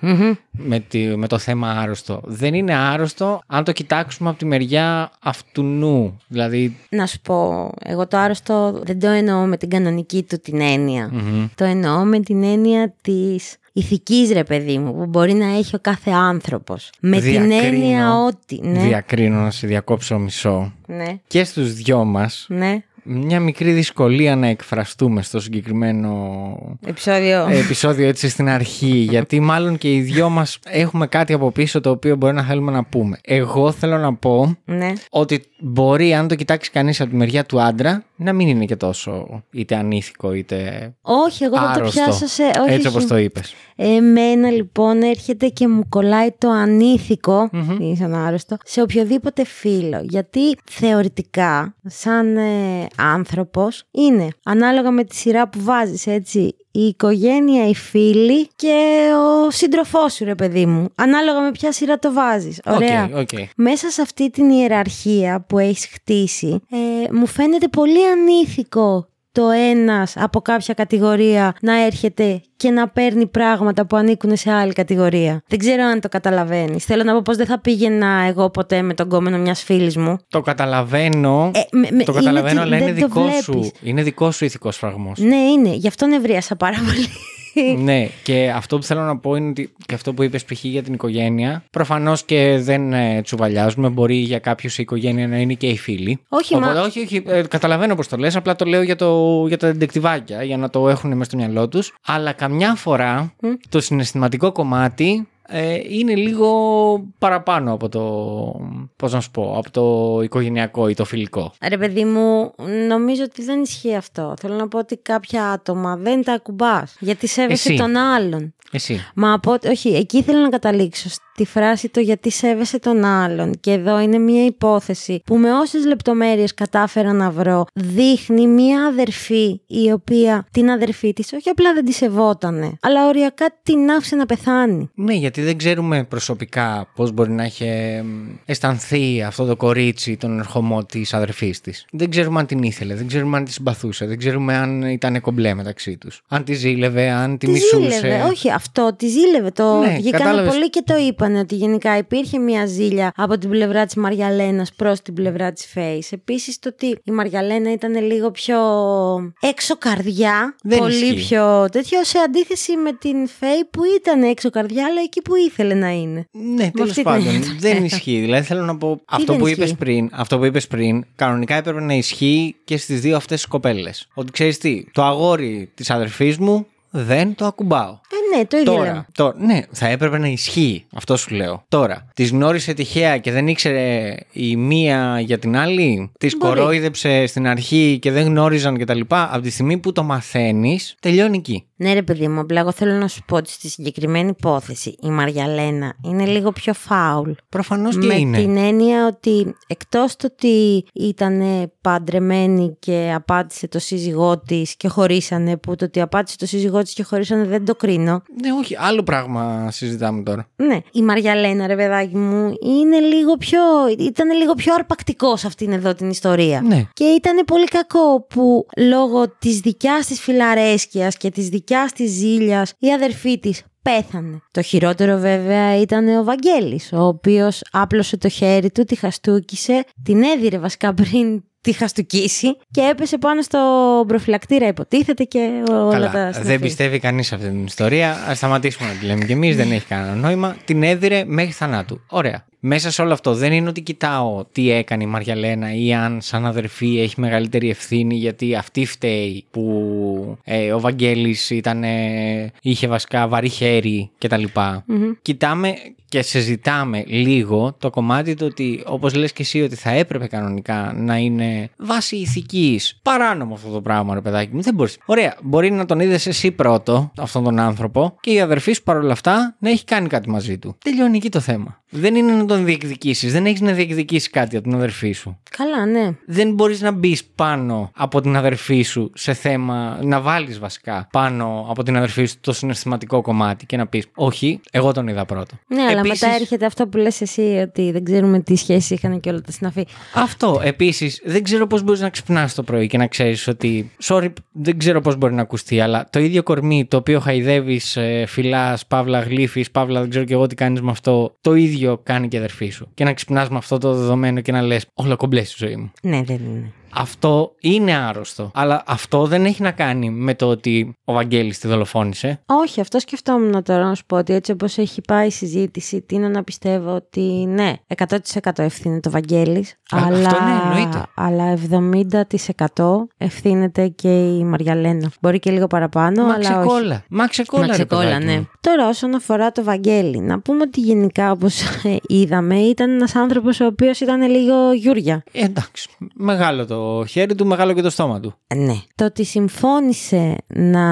με, τη, με το θέμα άρρωστο. Δεν είναι άρρωστο αν το κοιτάξουμε από τη μεριά αυτού νου. Δηλαδή, Να σου πω, εγώ το άρρωστο δεν το εννοώ με την κανονική του την εννοια Το εννοώ με την έννοια της ηθικής ρε παιδί μου, που μπορεί να έχει ο κάθε άνθρωπος. Με την Διακρίνω. έννοια ότι... Ναι, διακρίνω να σε διακόψω μισό. ναι, Και στους δυο μας ναι. Μια μικρή δυσκολία να εκφραστούμε στο συγκεκριμένο Επεισόδιο. επεισόδιο έτσι στην αρχή. γιατί μάλλον και οι δυο μας έχουμε κάτι από πίσω το οποίο μπορεί να θέλουμε να πούμε. Εγώ θέλω να πω ναι. ότι μπορεί αν το κοιτάξει κανείς από τη μεριά του άντρα να μην είναι και τόσο είτε ανήθικο είτε Όχι, εγώ θα το άρρωστο. πιάσω σε... Όχι, έτσι όπως όχι. το είπες. Εμένα λοιπόν έρχεται και μου κολλάει το ανήθικο, ή σαν άρρωστο, σε οποιοδήποτε φίλο. Γιατί θεωρητικά, σαν ε, άνθρωπος, είναι ανάλογα με τη σειρά που βάζεις, έτσι, η οικογένεια, οι φίλοι και ο σύντροφός σου, ρε παιδί μου. Ανάλογα με ποια σειρά το βάζεις. Ωραία. OK, OK. Μέσα σε αυτή την ιεραρχία που έχεις χτίσει, ε, μου φαίνεται πολύ ανήθικο το ένας από κάποια κατηγορία να έρχεται και να παίρνει πράγματα που ανήκουν σε άλλη κατηγορία. Δεν ξέρω αν το καταλαβαίνεις. Θέλω να πω πως δεν θα πήγαινα εγώ ποτέ με τον γκόμενο μιας φίλης μου. Το καταλαβαίνω. Ε, με- με- το είναι καταλαβαίνω, ότι αλλά είναι δεν το δικό σου, βλέπεις. είναι δικό σου ηθικός φραγμός. Ναι, είναι. Γι' αυτό νευρίασα πάρα πολύ. ναι, και αυτό που θέλω να πω είναι ότι και αυτό που είπες π.χ. για την οικογένεια, προφανώς και δεν ε, τσουβαλιάζουμε. Μπορεί για κάποιους η οικογένεια να είναι και οι φίλοι. Όχι, Οπότε, μα- όχι, όχι, ε, καταλαβαίνω πώς το λες, απλά το λέω για, το, για τα εντεκτιβάκια, για να το έχουν μέσα στο μυαλό τους. Αλλά καμιά φορά το συναισθηματικό κομμάτι ε, είναι λίγο παραπάνω από το. Πώς να σου πω, από το οικογενειακό ή το φιλικό. Ρε παιδί μου, νομίζω ότι δεν ισχύει αυτό. Θέλω να πω ότι κάποια άτομα δεν τα ακουμπάς. Γιατί σέβεσαι Εσύ. τον άλλον. Εσύ. Μα από ότι- όχι, εκεί ήθελα να καταλήξω στη φράση το γιατί σέβεσαι τον άλλον. Και εδώ είναι μια υπόθεση που με όσες λεπτομέρειες κατάφερα να βρω δείχνει μια αδερφή η οποία την αδερφή της όχι απλά δεν τη σεβότανε, αλλά οριακά την άφησε να πεθάνει. Ναι, γιατί δεν ξέρουμε προσωπικά πώς μπορεί να έχει ε, αισθανθεί αυτό το κορίτσι τον ερχομό της αδερφής της. Δεν ξέρουμε αν την ήθελε, δεν ξέρουμε αν τη συμπαθούσε, δεν ξέρουμε αν ήταν κομπλέ μεταξύ τους. Αν τη ζήλευε, αν τη, Τη μισούσε. ζήλευε, όχι αυτό, τη ζήλευε. Το Ναι, βγήκανε κατάλαβες. πολύ και το είπανε ότι γενικά υπήρχε μια ζήλια από την πλευρά της Μαριαλένας προς την πλευρά της Φέης. Επίσης το ότι η Μαριαλένα ήταν λίγο πιο έξω καρδιά. Δεν πολύ ισχύει. πιο τέτοιο σε αντίθεση με την Φέη που ήταν έξω καρδιά, αλλά εκεί που ήθελε να είναι. Ναι, τέλος αυτή την πάντων. έννοια το δεν λέω. ισχύει. Δηλαδή θέλω να πω. αυτό δεν που ισχύει; είπες πριν, αυτό που είπες πριν, κανονικά έπρεπε να ισχύει και στις δύο αυτές τις κοπέλες. Ότι ξέρεις τι, το αγόρι της αδερφής μου δεν το ακουμπάω. Ε, ναι, το ίδιο λέω. Τώρα, τώρα, ναι, θα έπρεπε να ισχύει. Αυτό σου λέω. Τώρα, τη γνώρισε τυχαία και δεν ήξερε η μία για την άλλη; Τη Μπορεί. κορόιδεψε στην αρχή και δεν γνώριζαν κτλ. Από τη στιγμή που το μαθαίνεις, τελειώνει εκεί. Ναι, ρε παιδί μου, απλά εγώ θέλω να σου πω ότι στη συγκεκριμένη υπόθεση η Μαριαλένα είναι λίγο πιο φάουλ. Προφανώς και με είναι. την έννοια ότι εκτός το ότι ήταν παντρεμένη και απάτησε το σύζυγό της και χωρίσανε, που το ότι απάτησε το σύζυγό της και χωρίσανε δεν το κρίνω. Ναι, όχι, άλλο πράγμα συζητάμε τώρα. Ναι, η Μαριαλένα, ρε παιδάκι μου, είναι λίγο πιο, ήταν λίγο πιο αρπακτικός σε αυτήν εδώ την ιστορία. Ναι. Και ήταν πολύ κακό που λόγω της δικιάς της φιλαρέσκειας και της δικιάς της ζήλιας η αδερφή της πέθανε. Το χειρότερο βέβαια ήταν ο Βαγγέλης, ο οποίος άπλωσε το χέρι του, τη χαστούκισε, την έδιρε βασικά πριν τη χαστούκίσει και έπεσε πάνω στο προφυλακτήρα υποτίθεται και όλα Καλά, τα δεν συναφή. πιστεύει κανείς αυτή την ιστορία. Α σταματήσουμε να τη λέμε κι εμείς, δεν έχει κανένα νόημα. Την έδιρε μέχρι θανάτου. Ωραία. Μέσα σε όλο αυτό δεν είναι ότι κοιτάω τι έκανε η Μαριαλένα ή αν σαν αδερφή έχει μεγαλύτερη ευθύνη γιατί αυτή φταίει που ε, ο Βαγγέλης ήταν, ε, είχε βασικά βαρύ χέρι κτλ. Κοιτάμε και συζητάμε λίγο το κομμάτι του ότι όπως λες και εσύ ότι θα έπρεπε κανονικά να είναι βάση ηθικής παράνομο αυτό το πράγμα ρε παιδάκι μου. Δεν μπορείς. Ωραία μπορεί να τον είδες εσύ πρώτο αυτόν τον άνθρωπο και η αδερφή σου παρόλα αυτά να έχει κάνει κάτι μαζί του. Τελειώνει εκεί το θέμα. Δεν είναι να τον διεκδικήσεις δεν έχεις να διεκδικήσεις κάτι από την αδερφή σου Καλά, ναι. δεν μπορείς να μπεις πάνω από την αδερφή σου σε θέμα, να βάλεις βασικά πάνω από την αδερφή σου το συναισθηματικό κομμάτι και να πεις όχι, εγώ τον είδα πρώτο. Ναι, αλλά Επίσης- μετά έρχεται αυτό που λες εσύ ότι δεν ξέρουμε τι σχέση είχαν και όλα τα συναφή. Αυτό. Επίσης, δεν ξέρω πώς μπορείς να ξυπνάς το πρωί και να ξέρεις ότι. Sorry, δεν ξέρω πώς μπορεί να ακουστεί, αλλά το ίδιο κορμί το οποίο χαϊδεύεις, ε, φυλάς, παύλα, γλύφεις, παύλα, δεν ξέρω και εγώ τι κάνεις με αυτό, το ίδιο κάνει και η αδερφή σου. Και να ξυπνάς με αυτό το δεδομένο και να λες: Όλα κομπλέ στη ζωή μου. Ναι, δεν είναι. Αυτό είναι άρρωστο. Αλλά αυτό δεν έχει να κάνει με το ότι ο Βαγγέλης τη δολοφόνησε. Όχι, αυτό σκεφτόμουν τώρα να σου πω ότι έτσι όπως έχει πάει η συζήτηση, τίνω να πιστεύω ότι ναι, 100% ευθύνεται το Βαγγέλης, Α, αλλά, αυτό ναι, εννοείται. αλλά 70% ευθύνεται και η Μαριαλένα. Μπορεί και λίγο παραπάνω, Μα αλλά όχι. ξεκόλα. Μα ξεκόλα, Μα ρε ξεκόλα, παιδάκι ναι. μου. Τώρα, όσον αφορά το Βαγγέλη, να πούμε ότι γενικά, όπως είδαμε, ήταν ένας άνθρωπος ο οποίος ήταν λίγο γιούρια. Ε, εντάξει. Μεγάλο το χέρι του, μεγάλο και το στόμα του. Ε, Ναι. Το ότι συμφώνησε να.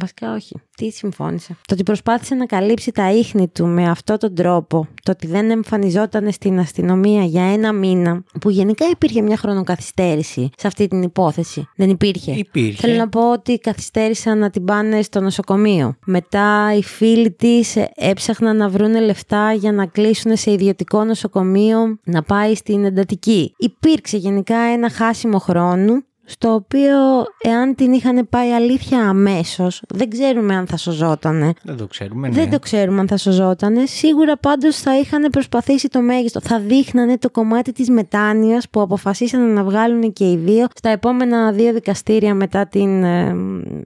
Βασικά, όχι. Τι συμφώνησε; Το ότι προσπάθησε να καλύψει τα ίχνη του με αυτόν τον τρόπο. Το ότι δεν εμφανιζόταν στην αστυνομία για ένα μήνα. Που γενικά υπήρχε μια χρονοκαθυστέρηση σε αυτή την υπόθεση. Δεν υπήρχε. Υπήρχε. Θέλω να πω ότι καθυστέρησαν να την πάνε στο νοσοκομείο. Μετά οι φίλοι της έψαχναν να βρουν λεφτά για να κλείσουν σε ιδιωτικό νοσοκομείο να πάει στην εντατική. Υπήρξε γενικά ένα χάσιμο χρόνου στο οποίο εάν την είχαν πάει αλήθεια αμέσως, δεν ξέρουμε αν θα σωζότανε. Δεν το ξέρουμε, ναι. Δεν το ξέρουμε αν θα σωζότανε. Σίγουρα πάντως θα είχαν προσπαθήσει το μέγιστο. Θα δείχνανε το κομμάτι της μετάνοιας που αποφασίσανε να βγάλουν και οι δύο στα επόμενα δύο δικαστήρια μετά την, ε,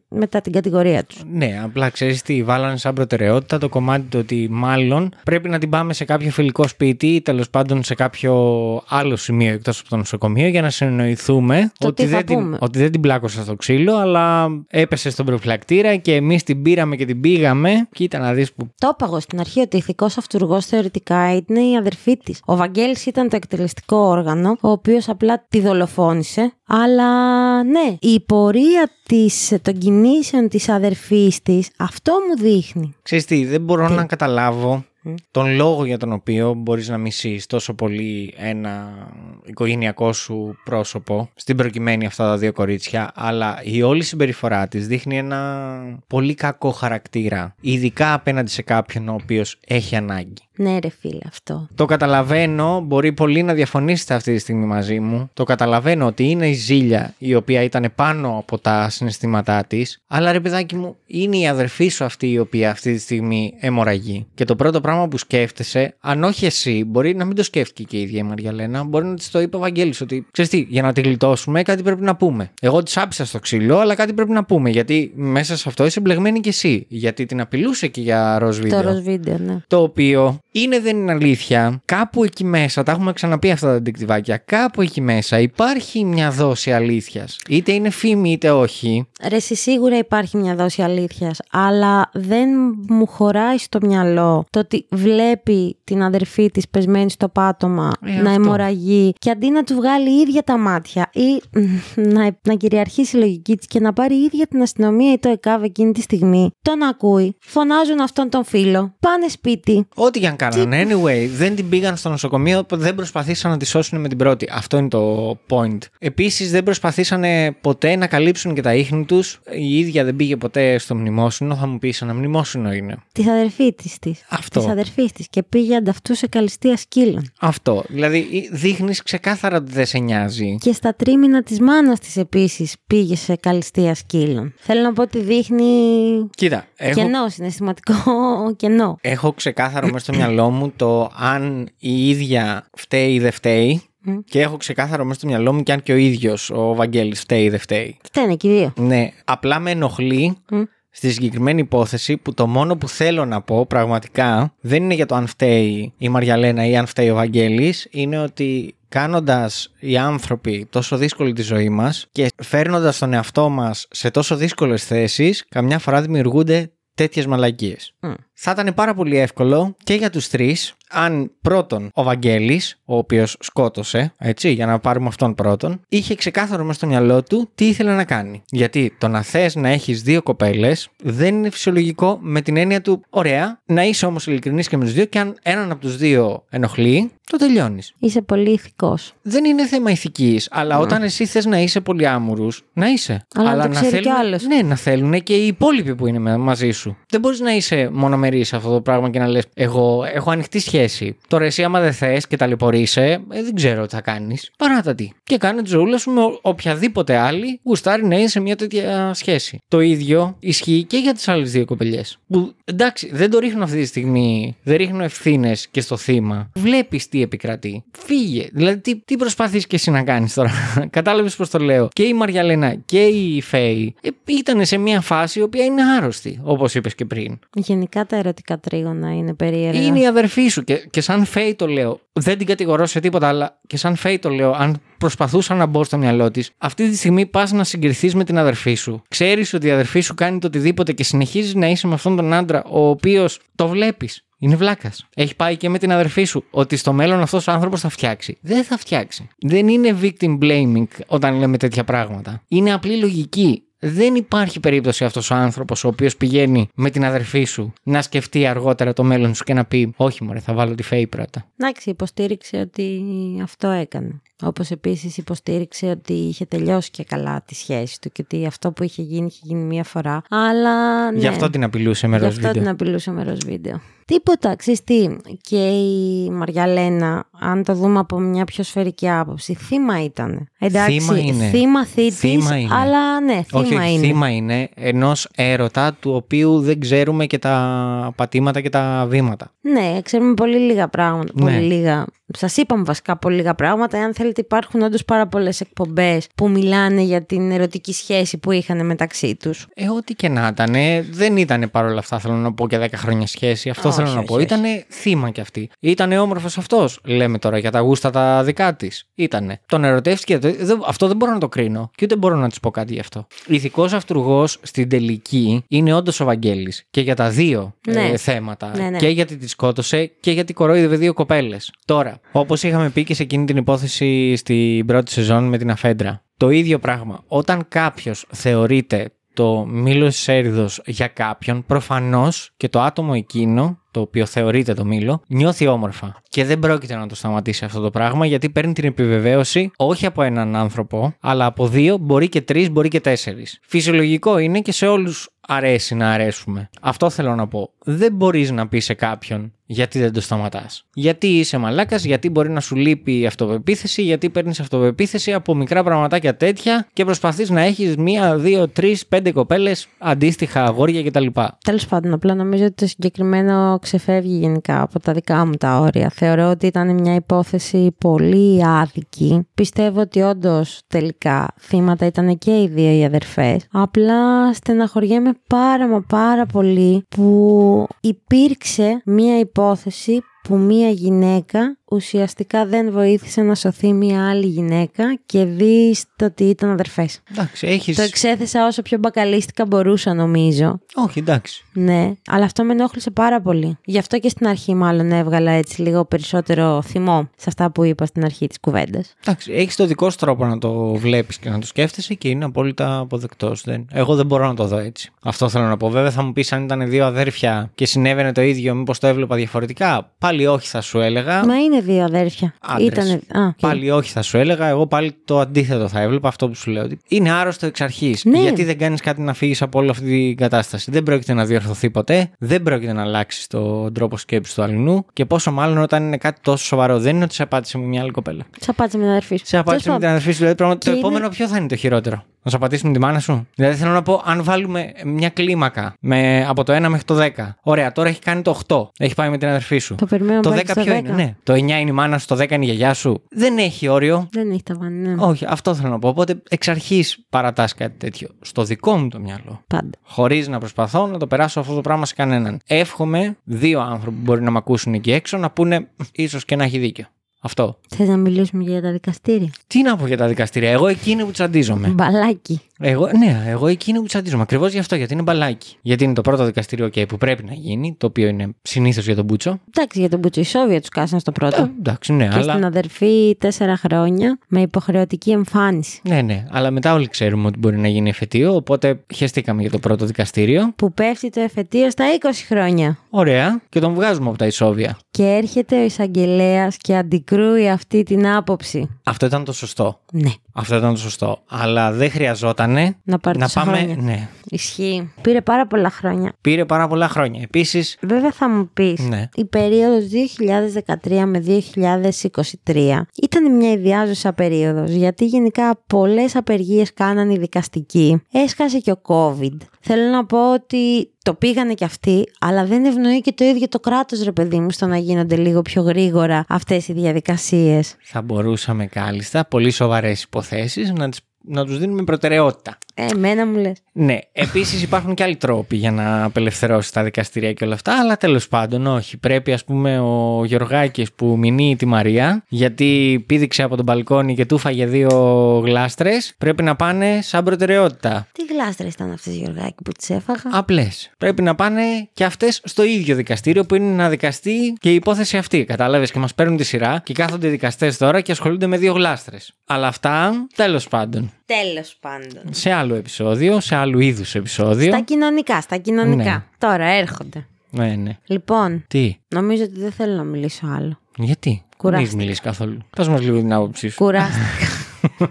μετά την κατηγορία τους. Ναι, απλά ξέρεις τι, βάλανε σαν προτεραιότητα το κομμάτι το ότι μάλλον πρέπει να την πάμε σε κάποιο φιλικό σπίτι ή τέλος πάντων σε κάποιο άλλο σημείο εκτός από το νοσοκομείο για να συνεννοηθούμε Το ότι τι θα δεν, την, πούμε. ότι δεν την πλάκωσα στο ξύλο, αλλά έπεσε στον προφυλακτήρα και εμείς την πήραμε και την πήγαμε. Κοίτα να δεις που. Το είπα εγώ στην αρχή ότι ηθικός αυτούργος θεωρητικά είναι η αδερφή της. Ο Βαγγέλης ήταν το εκτελεστικό όργανο, ο οποίος απλά τη δολοφόνησε. Αλλά ναι, η πορεία της, των κινήσεων της αδερφής της, αυτό μου δείχνει. Ξέρεις τι, δεν μπορώ Τι; να καταλάβω Μμ. τον λόγο για τον οποίο μπορείς να μισείς τόσο πολύ ένα οικογενειακό σου πρόσωπο, στην προκειμένη αυτά τα δύο κορίτσια, αλλά η όλη συμπεριφορά της δείχνει ένα πολύ κακό χαρακτήρα, ειδικά απέναντι σε κάποιον ο οποίος έχει ανάγκη. Ναι ρε φίλε αυτό. Το καταλαβαίνω, μπορεί πολύ να διαφωνήσετε αυτή τη στιγμή μαζί μου. Το καταλαβαίνω ότι είναι η ζήλια η οποία ήταν πάνω από τα συναισθήματά της. Αλλά ρε παιδάκι μου, είναι η αδερφή σου αυτή η οποία αυτή τη στιγμή αιμορραγεί. Και το πρώτο πράγμα που σκέφτεσαι, αν όχι εσύ, μπορεί να μην το σκέφτηκε και η ίδια η Μαριαλένα, μπορεί να της το είπε ο Βαγγέλης ότι ξέρεις τι, για να τη γλιτώσουμε κάτι πρέπει να πούμε. Εγώ της άπησα στο ξύλο, αλλά κάτι πρέπει να πούμε. Γιατί μέσα σε αυτό είσαι μπλεγμένη κι εσύ. Γιατί την απειλούσε και για ροζ βίντεο. Το ροζ βίντεο, ναι. Το οποίο είναι δεν είναι αλήθεια. Κάπου εκεί μέσα, τα έχουμε ξαναπεί αυτά τα αντικτυβάκια, κάπου εκεί μέσα υπάρχει μια δόση αλήθειας. Είτε είναι φήμη είτε όχι. Ρε, εσύ σίγουρα υπάρχει μια δόση αλήθειας, αλλά δεν μου χωράει στο μυαλό το ότι βλέπει την αδερφή της πεσμένη στο πάτωμα Ε, να αυτό. αιμορραγεί και αντί να του βγάλει η ίδια τα μάτια ή μ, να, να κυριαρχήσει η λογική της και να πάρει η ίδια την αστυνομία ή το ΕΚΑΒ εκείνη τη στιγμή, τον ακούει, φωνάζουν αυτόν τον φίλο, πάνε σπίτι. Ό,τι και αν κάνανε. Anyway, δεν την πήγαν στο νοσοκομείο, δεν προσπαθήσαν να τη σώσουν με την πρώτη. Αυτό είναι το point. Επίσης, δεν προσπαθήσανε ποτέ να καλύψουν και τα ίχνη τους. Η ίδια δεν πήγε ποτέ στο μνημόσυνο. Θα μου πεις, ένα μνημόσυνο είναι. Της αδερφής της της. Αυτό. Της αδερφής της και πήγε ανταυτού σε καλυστία σκύλων. Αυτό. Δηλαδή, δείχνεις ξεκάθαρα ότι δεν σε νοιάζει. Και στα τρίμηνα της μάνας της επίσης πήγε σε καλυστία σκύλων. Θέλω να πω ότι δείχνει Κοίτα, έχω κενό, συναισθηματικό κενό. Έχω ξεκάθαρο μέσα στο μυαλό μου το αν η ίδια φταίει ή δεν φταίει. Μμ. Και έχω ξεκάθαρο μέσα στο μυαλό μου και αν και ο ίδιος ο Βαγγέλης φταίει ή δεν φταίει. Φταίνε και οι δύο. Ναι, απλά με ενοχλεί Μμ. στη συγκεκριμένη υπόθεση που το μόνο που θέλω να πω πραγματικά δεν είναι για το αν φταίει η Μαριαλένα ή αν φταίει ο Βαγγέλης, είναι ότι κάνοντας οι άνθρωποι τόσο δύσκολη τη ζωή μας και φέρνοντας τον εαυτό μας σε τόσο δύσκολες θέσεις, καμιά φορά δημιουργούνται τέτοιες μαλακίες. Μμ. Θα ήταν πάρα πολύ εύκολο και για τους τρεις αν πρώτον ο Βαγγέλης, ο οποίος σκότωσε, έτσι, για να πάρουμε αυτόν πρώτον, είχε ξεκάθαρο μέσα στο μυαλό του τι ήθελε να κάνει. Γιατί το να θες να έχεις δύο κοπέλες δεν είναι φυσιολογικό με την έννοια του ωραία, να είσαι όμως ειλικρινής και με τους δύο και αν έναν από τους δύο ενοχλεί, το τελειώνεις. Είσαι πολύ ηθικός. Δεν είναι θέμα ηθικής, αλλά όταν εσύ θες να είσαι πολύ άμουρους, να είσαι. Αλλά να το ξέρει κι θέλουν- άλλος. Ναι, να θέλουν και οι υπόλοιποι που είναι με- μαζί σου. Δεν μπορείς να είσαι μονομερής σε αυτό το πράγμα και να λες εγώ έχω ανοιχτή σχέση. Τώρα εσύ άμα δεν θες και ταλαιπωρείσαι, ε, δεν ξέρω τι θα κάνεις. Παράτα τι. Και κάνε τη ζωούλα σου με ο- οποιαδήποτε άλλη γουστάρει να είναι σε μια τέτοια σχέση. Το ίδιο ισχύει και για τις άλλες δύο κοπελιές. Που εντάξει, δεν το ρίχνω αυτή τη στιγμή, δεν ρίχνω ευθύνες και στο θύμα. Βλέπεις τι επικρατεί. Φύγε. Δηλαδή, τι, τι προσπαθείς και εσύ να κάνεις τώρα. Κατάλαβες πώς το λέω. Και η Μαριαλένα και η Φέη ε, ήταν σε μια φάση η οποία είναι άρρωστη, όπως είπες και πριν. Γενικά τα ερωτικά τρίγωνα είναι περίεργα. Είναι η αδερφή σου και, και σαν Φέη το λέω. Δεν την κατηγορώ σε τίποτα, αλλά και σαν Φέη το λέω. Αν προσπαθούσα να μπω στο μυαλό της, αυτή τη στιγμή πας να συγκριθείς με την αδερφή σου. Ξέρεις ότι η αδερφή σου κάνει το οτιδήποτε και συνεχίζεις να είσαι με αυτόν τον άντρα, ο οποίος το βλέπεις. Είναι βλάκας. Έχει πάει και με την αδερφή σου ότι στο μέλλον αυτός ο άνθρωπος θα φτιάξει. Δεν θα φτιάξει. Δεν είναι victim blaming όταν λέμε τέτοια πράγματα. Είναι απλή λογική. Δεν υπάρχει περίπτωση αυτός ο άνθρωπος ο οποίος πηγαίνει με την αδερφή σου να σκεφτεί αργότερα το μέλλον σου και να πει: Όχι, μωρέ, θα βάλω τη φέη πρώτα. Εντάξει, υποστήριξε ότι αυτό έκανε. Όπως επίσης υποστήριξε ότι είχε τελειώσει και καλά τη σχέση του και ότι αυτό που είχε γίνει είχε γίνει μία φορά. Αλλά. Ναι, Γι' αυτό την απειλούσε με Γι' ροζ αυτό βίντεο. την απειλούσε με ροζ βίντεο. Τίποτα, ξέρεις τι, και η Μαριαλένα, αν το δούμε από μια πιο σφαιρική άποψη, θύμα ήταν. Εντάξει, Θύμα είναι. θύμα θήτης, Θύμα είναι. αλλά ναι, θύμα όχι, όχι, είναι. θύμα είναι ενός έρωτα του οποίου δεν ξέρουμε και τα πατήματα και τα βήματα. Ναι, ξέρουμε πολύ λίγα πράγματα. Ναι. Πολύ λίγα. Σας είπαμε βασικά πολύ λίγα πράγματα. Εάν θέλετε, υπάρχουν όντως πάρα πολλές εκπομπές που μιλάνε για την ερωτική σχέση που είχαν μεταξύ τους. Ε, ό,τι και να ήταν, δεν ήταν παρόλα αυτά, θέλω να πω και 10 χρόνια σχέση. Αυτό Όχι, θέλω να όχι, πω. όχι. Ήταν θύμα κι αυτή. Ήταν όμορφος αυτός, λέμε τώρα, για τα γούστα τα δικά της. Ήτανε. Τον ερωτεύτηκε. δε- δε- Αυτό δεν μπορώ να το κρίνω. Και ούτε μπορώ να τη πω κάτι γι' αυτό. Ηθικός αυτούργος στην τελική είναι όντως ο Βαγγέλης. Και για τα δύο Ναι. ε, θέματα. Ναι, ναι. Και γιατί τη σκότωσε και γιατί κορόιδευε δύο κοπέλες. Τώρα, όπως είχαμε πει και σε εκείνη την υπόθεση στην πρώτη σεζόν με την Αφέντρα. Το ίδιο πράγμα. Όταν κάποιος θεωρείται το μήλος της έρηδος για κάποιον, προφανώς και το άτομο εκείνο, το οποίο θεωρείται το μήλο, νιώθει όμορφα. Και δεν πρόκειται να το σταματήσει αυτό το πράγμα, γιατί παίρνει την επιβεβαίωση όχι από έναν άνθρωπο, αλλά από δύο, μπορεί και τρεις, μπορεί και τέσσερις. Φυσιολογικό είναι και σε όλους αρέσει να αρέσουμε. Αυτό θέλω να πω. Δεν μπορείς να πεις σε κάποιον γιατί δεν το σταματάς. Γιατί είσαι μαλάκας, γιατί μπορεί να σου λείπει η αυτοπεποίθηση, γιατί παίρνεις αυτοπεποίθηση από μικρά πραγματάκια τέτοια και προσπαθείς να έχεις μία, δύο, τρεις, πέντε κοπέλες αντίστοιχα αγόρια κτλ. Τέλος πάντων, απλά νομίζω ότι το συγκεκριμένο ξεφεύγει γενικά από τα δικά μου τα όρια. Θεωρώ ότι ήταν μια υπόθεση πολύ άδικη. Πιστεύω ότι όντως τελικά θύματα ήταν και οι δύο οι αδερφές. Απλά στεναχωριέμαι πάρα μα πάρα πολύ που υπήρξε μια υπόθεση που μία γυναίκα ουσιαστικά δεν βοήθησε να σωθεί μία άλλη γυναίκα και δεις το ότι ήταν αδερφές. Εντάξει, έχει. Το εξέθεσα όσο πιο μπακαλίστικα μπορούσα νομίζω. Όχι, εντάξει. Ναι, αλλά αυτό με ενόχλησε πάρα πολύ. Γι' αυτό και στην αρχή, μάλλον έβγαλα έτσι λίγο περισσότερο θυμό σε αυτά που είπα στην αρχή της κουβέντας. Εντάξει, έχεις το δικό σου τρόπο να το βλέπεις και να το σκέφτεσαι και είναι απόλυτα αποδεκτός. Δεν... Εγώ δεν μπορώ να το δω έτσι. Αυτό θέλω να πω. Βέβαια, θα μου πεις αν ήταν δύο αδέρφια και συνέβαινε το ίδιο, μήπως το έβλεπα διαφορετικά. Πάλι όχι, θα σου έλεγα. Μα είναι δύο αδέρφια. Άντρες. Ήτανε... Α, οκ. Πάλι όχι, θα σου έλεγα. Εγώ πάλι το αντίθετο θα έβλεπα. Αυτό που σου λέω. Ότι είναι άρρωστο εξ αρχής. Ναι. Γιατί δεν κάνεις κάτι να φύγεις από όλη αυτή την κατάσταση. Δεν πρόκειται να διορθωθεί ποτέ. Δεν πρόκειται να αλλάξεις τον τρόπο σκέψης του άλλου. Και πόσο μάλλον όταν είναι κάτι τόσο σοβαρό. Δεν είναι ότι σε απάτησε με μια άλλη κοπέλα. Σε απάτησε με την αδερφή σου. Σε απάτησε με Τέλος την αδερφή σου. Δηλαδή, πράγμα, το Και είναι- επόμενο ποιο θα είναι το χειρότερο; Να σε απατήσει με τη μάνα σου. Δηλαδή, θέλω να πω, αν βάλουμε μια κλίμακα με, από το 1 μέχρι το 10. Ωραία, τώρα έχει κάνει το 8. Έχει πάει με την αδερφή σου. Το περιμένω Το να 10 πάει στο ποιο 10. είναι, ναι. Το 9 είναι η μάνα σου, το 10 είναι η γιαγιά σου. Δεν έχει όριο. Δεν έχει τα βάνη, ναι. Όχι, αυτό θέλω να πω. Οπότε εξ αρχής παρατάς κάτι τέτοιο. Στο δικό μου το μυαλό. Πάντα. Χωρίς να προσπαθώ να το περάσω αυτό το πράγμα σε κανέναν. Εύχομαι δύο άνθρωποι που μπορεί να μ' ακούσουν εκεί έξω να πούνε ίσως και να έχει δίκιο. Αυτό. Θες να μιλήσουμε για τα δικαστήρια; Τι να πω για τα δικαστήρια; Εγώ εκείνη που τσαντίζομαι. Μπαλάκι. Εγώ, ναι, εγώ εκείνη που τσαντίζομαι. Ακριβώς γι' αυτό, γιατί είναι μπαλάκι. Γιατί είναι το πρώτο δικαστήριο okay, που πρέπει να γίνει, το οποίο είναι συνήθως για τον Μπούτσο. Εντάξει, για τον Μπουτσισόβια τους κάσαν στο πρώτο. Ε, εντάξει, ναι, και αλλά. στην αδερφή τέσσερα χρόνια με υποχρεωτική εμφάνιση. Ναι, ναι, αλλά μετά όλοι ξέρουμε ότι μπορεί να γίνει εφετείο, οπότε χαιστήκαμε για το πρώτο δικαστήριο. Που πέφτει το εφετείο στα 20 χρόνια. Ωραία, και τον βγάζουμε από τα ισόβια. Και έρχεται ο εισαγγελέας και αντικρούει αυτή την άποψη. Αυτό ήταν το σωστό. Ναι, Αυτό ήταν το σωστό. Αλλά δεν χρειαζότανε να πάρει να τόσα πάμε. χρόνια. Ναι. Ισχύει. Πήρε πάρα πολλά χρόνια. Πήρε πάρα πολλά χρόνια. Επίση, Βέβαια θα μου πεις, Ναι. η περίοδος 2013 με 2023 ήταν μια ιδιάζουσα περίοδος γιατί γενικά πολλές απεργίες κάναν οι δικαστικοί. Έσκασε και ο COVID. Θέλω να πω ότι το πήγανε κι αυτοί, αλλά δεν ευνοεί και το ίδιο το κράτος ρε παιδί μου στο να γίνονται λίγο πιο γρήγορα αυτές οι διαδικασίες. θα μπορούσαμε κάλλιστα πολύ σοβαρές υποθέσει να, τις- να τους δίνουμε προτεραιότητα. Ε, εμένα μου λες. Ναι, επίσης υπάρχουν και άλλοι τρόποι για να απελευθερώσεις τα δικαστήρια και όλα αυτά, αλλά τέλος πάντων όχι. Πρέπει, ας πούμε, ο Γεωργάκης που μηνύει τη Μαρία, γιατί πήδηξε από τον μπαλκόνι και του φάγε δύο γλάστρες, πρέπει να πάνε σαν προτεραιότητα. Τι γλάστρες ήταν αυτές Γιωργάκη που τις έφαγα; Απλές. Πρέπει να πάνε και αυτές στο ίδιο δικαστήριο που είναι να δικαστεί και η υπόθεση αυτή. Κατάλαβες και μας παίρνουν τη σειρά και κάθονται δικαστές τώρα και ασχολούνται με δύο γλάστρες. Αλλά αυτά, τέλος πάντων. Τέλος πάντων. Σε άλλο επεισόδιο, σε άλλου είδους επεισόδιο. Στα κοινωνικά, στα κοινωνικά. Ναι. Τώρα έρχονται. Ναι, ναι. Λοιπόν, Τι, νομίζω ότι δεν θέλω να μιλήσω άλλο. γιατί; Δεν έχεις Κουράστηκα. μιλήσει καθόλου. Πες μας λίγο την άποψή σου. Κουράστηκα.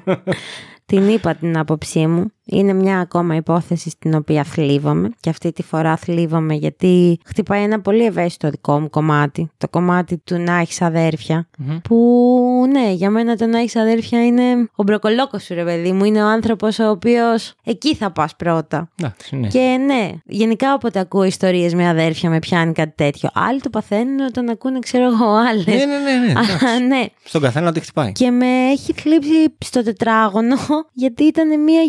την είπα την άποψή μου. Είναι μια ακόμα υπόθεση στην οποία θλίβομαι και αυτή τη φορά θλίβομαι γιατί χτυπάει ένα πολύ ευαίσθητο δικό μου κομμάτι. Το κομμάτι του να έχεις αδέρφια. Μμμ. Που ναι, για μένα το να έχεις αδέρφια είναι ο μπροκολόκος σου, ρε παιδί μου. Είναι ο άνθρωπος ο οποίος εκεί θα πας πρώτα. Εντάξει, ναι. Και ναι, γενικά όποτε ακούω ιστορίες με αδέρφια με πιάνει κάτι τέτοιο. Άλλοι το παθαίνουν όταν ακούνε, ξέρω εγώ, άλλες. Ναι, ναι, ναι. ναι, εντάξει. ναι. Στον καθένα ό,τι χτυπάει. Και με έχει θλίψει στο τετράγωνο γιατί ήταν μια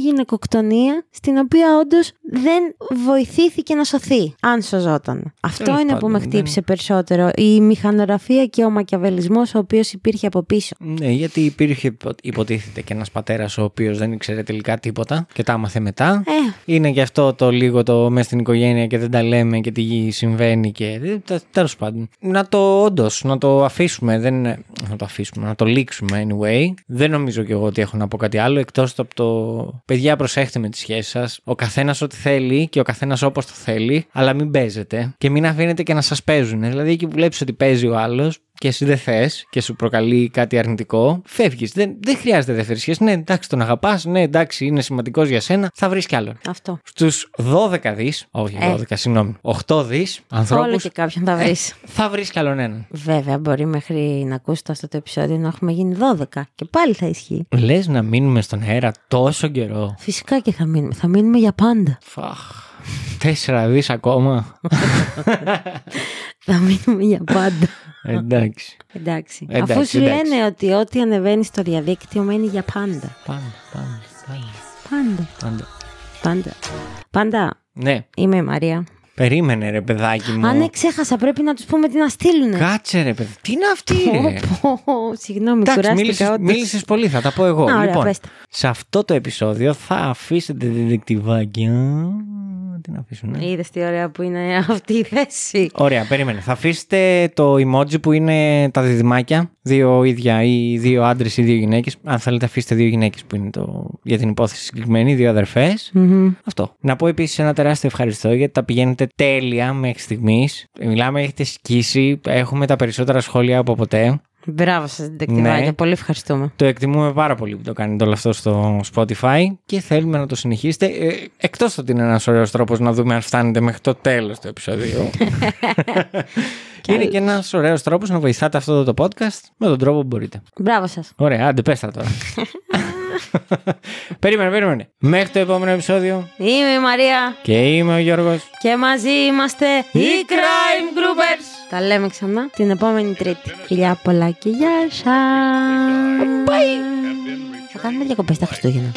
γυναικοκτονία στην οποία όντως δεν βοηθήθηκε να σωθεί, αν σωζόταν. Αυτό Τέλος είναι που πάντων, με δεν- χτύπησε περισσότερο. Η μηχανογραφία και ο μακιαβελισμός ο οποίος υπήρχε από πίσω. Ναι, γιατί υπήρχε υπο- υποτίθεται και ένας πατέρας ο οποίος δεν ήξερε τελικά τίποτα και τα άμαθε μετά. Ε, Είναι γι' αυτό το λίγο το μέσα στην οικογένεια και δεν τα λέμε και τι συμβαίνει και. Τέλος πάντων. Να το όντως, να το αφήσουμε. Δεν... Να το αφήσουμε, να το λήξουμε anyway. Δεν νομίζω κι εγώ ότι έχω να πω κάτι άλλο εκτός από το. Παιδιά, προσέχτε με τις σχέσεις σας. Ο καθένας ό,τι θέλει και ο καθένας όπως το θέλει, αλλά μην παίζετε και μην αφήνετε και να σας παίζουν. Δηλαδή, εκεί που βλέπεις ότι παίζει ο άλλος, και εσύ δεν θες και σου προκαλεί κάτι αρνητικό, φεύγεις. Δεν, δεν χρειάζεται δεύτερη σχέση. Ναι, εντάξει, τον αγαπάς. Ναι, εντάξει, είναι σημαντικός για σένα. Θα βρεις κι άλλον. αυτό. Στους 12 δις, όχι Ε. 12, συγγνώμη, 8 δις ανθρώπους. Όλο και κάποιον θα βρεις. Θα βρεις κι άλλον έναν. Βέβαια, μπορεί μέχρι να ακούσει αυτό το επεισόδιο να έχουμε γίνει 12 και πάλι θα ισχύει. Λες να μείνουμε στον αέρα τόσο καιρό. Φυσικά και θα μείνουμε. Θα μείνουμε για πάντα. Φαχ. 4 δις ακόμα. Θα μείνουμε για πάντα. Εντάξει. Εντάξει. Εντάξει, Αφού σου εντάξει. λένε ότι ό,τι ανεβαίνεις στο διαδίκτυο μένει για πάντα. Πάντα, πάντα, πάντα. Πάντα. πάντα. Πάντα. Πάντα. Ναι, Είμαι η Μαρία. περίμενε ρε παιδάκι μου. Α, ναι, ξέχασα. Πρέπει να τους πούμε τι να στείλουνε. Κάτσε ρε παιδί. Τι είναι αυτή ρε; Πω, πω, Συγγνώμη, Εντάξει, κουράστηκα μίλησες, όντως. μίλησες πολύ, θα τα πω εγώ. Α, ωραία, λοιπόν, πες τα. σε αυτό το επεισόδιο θα αφήσετε διδεκτυβάκια. Τι να αφήσουν, ε; Είδες τι ωραία που είναι αυτή η θέση. Ωραία, περίμενε. Θα αφήσετε το emoji που είναι τα διδυμάκια. Δύο ίδια ή δύο άντρες ή δύο γυναίκες. Αν θέλετε, αφήστε δύο γυναίκες που είναι το... για την υπόθεση συγκεκριμένη, δύο αδερφές. Μμμ. Αυτό. Να πω επίσης ένα τεράστιο ευχαριστώ γιατί τα πηγαίνετε τέλεια μέχρι στιγμής. Μιλάμε, έχετε σκίσει. Έχουμε τα περισσότερα σχόλια από ποτέ. Μπράβο σας, διεκτυβάκια. Ναι. Πολύ ευχαριστούμε. Το εκτιμούμε πάρα πολύ που το κάνετε όλο αυτό στο Spotify και θέλουμε να το συνεχίσετε. Ε, εκτός ότι είναι ένας ωραίος τρόπος να δούμε αν φτάνετε μέχρι το τέλος του επεισοδίου. και είναι και ένας ωραίος τρόπος να βοηθάτε αυτό το podcast με τον τρόπο που μπορείτε. Μπράβο σας. Ωραία, άντε πες τα τώρα. περίμενε, περίμενε. Μέχρι το επόμενο επεισόδιο Είμαι η Μαρία και είμαι ο Γιώργος. και μαζί είμαστε οι Crime Groupers. Τα λέμε ξανά την επόμενη Τρίτη. Φιλιά πολλά και γεια σας. Θα κάνουμε διακοπές τα Χριστούγεννα.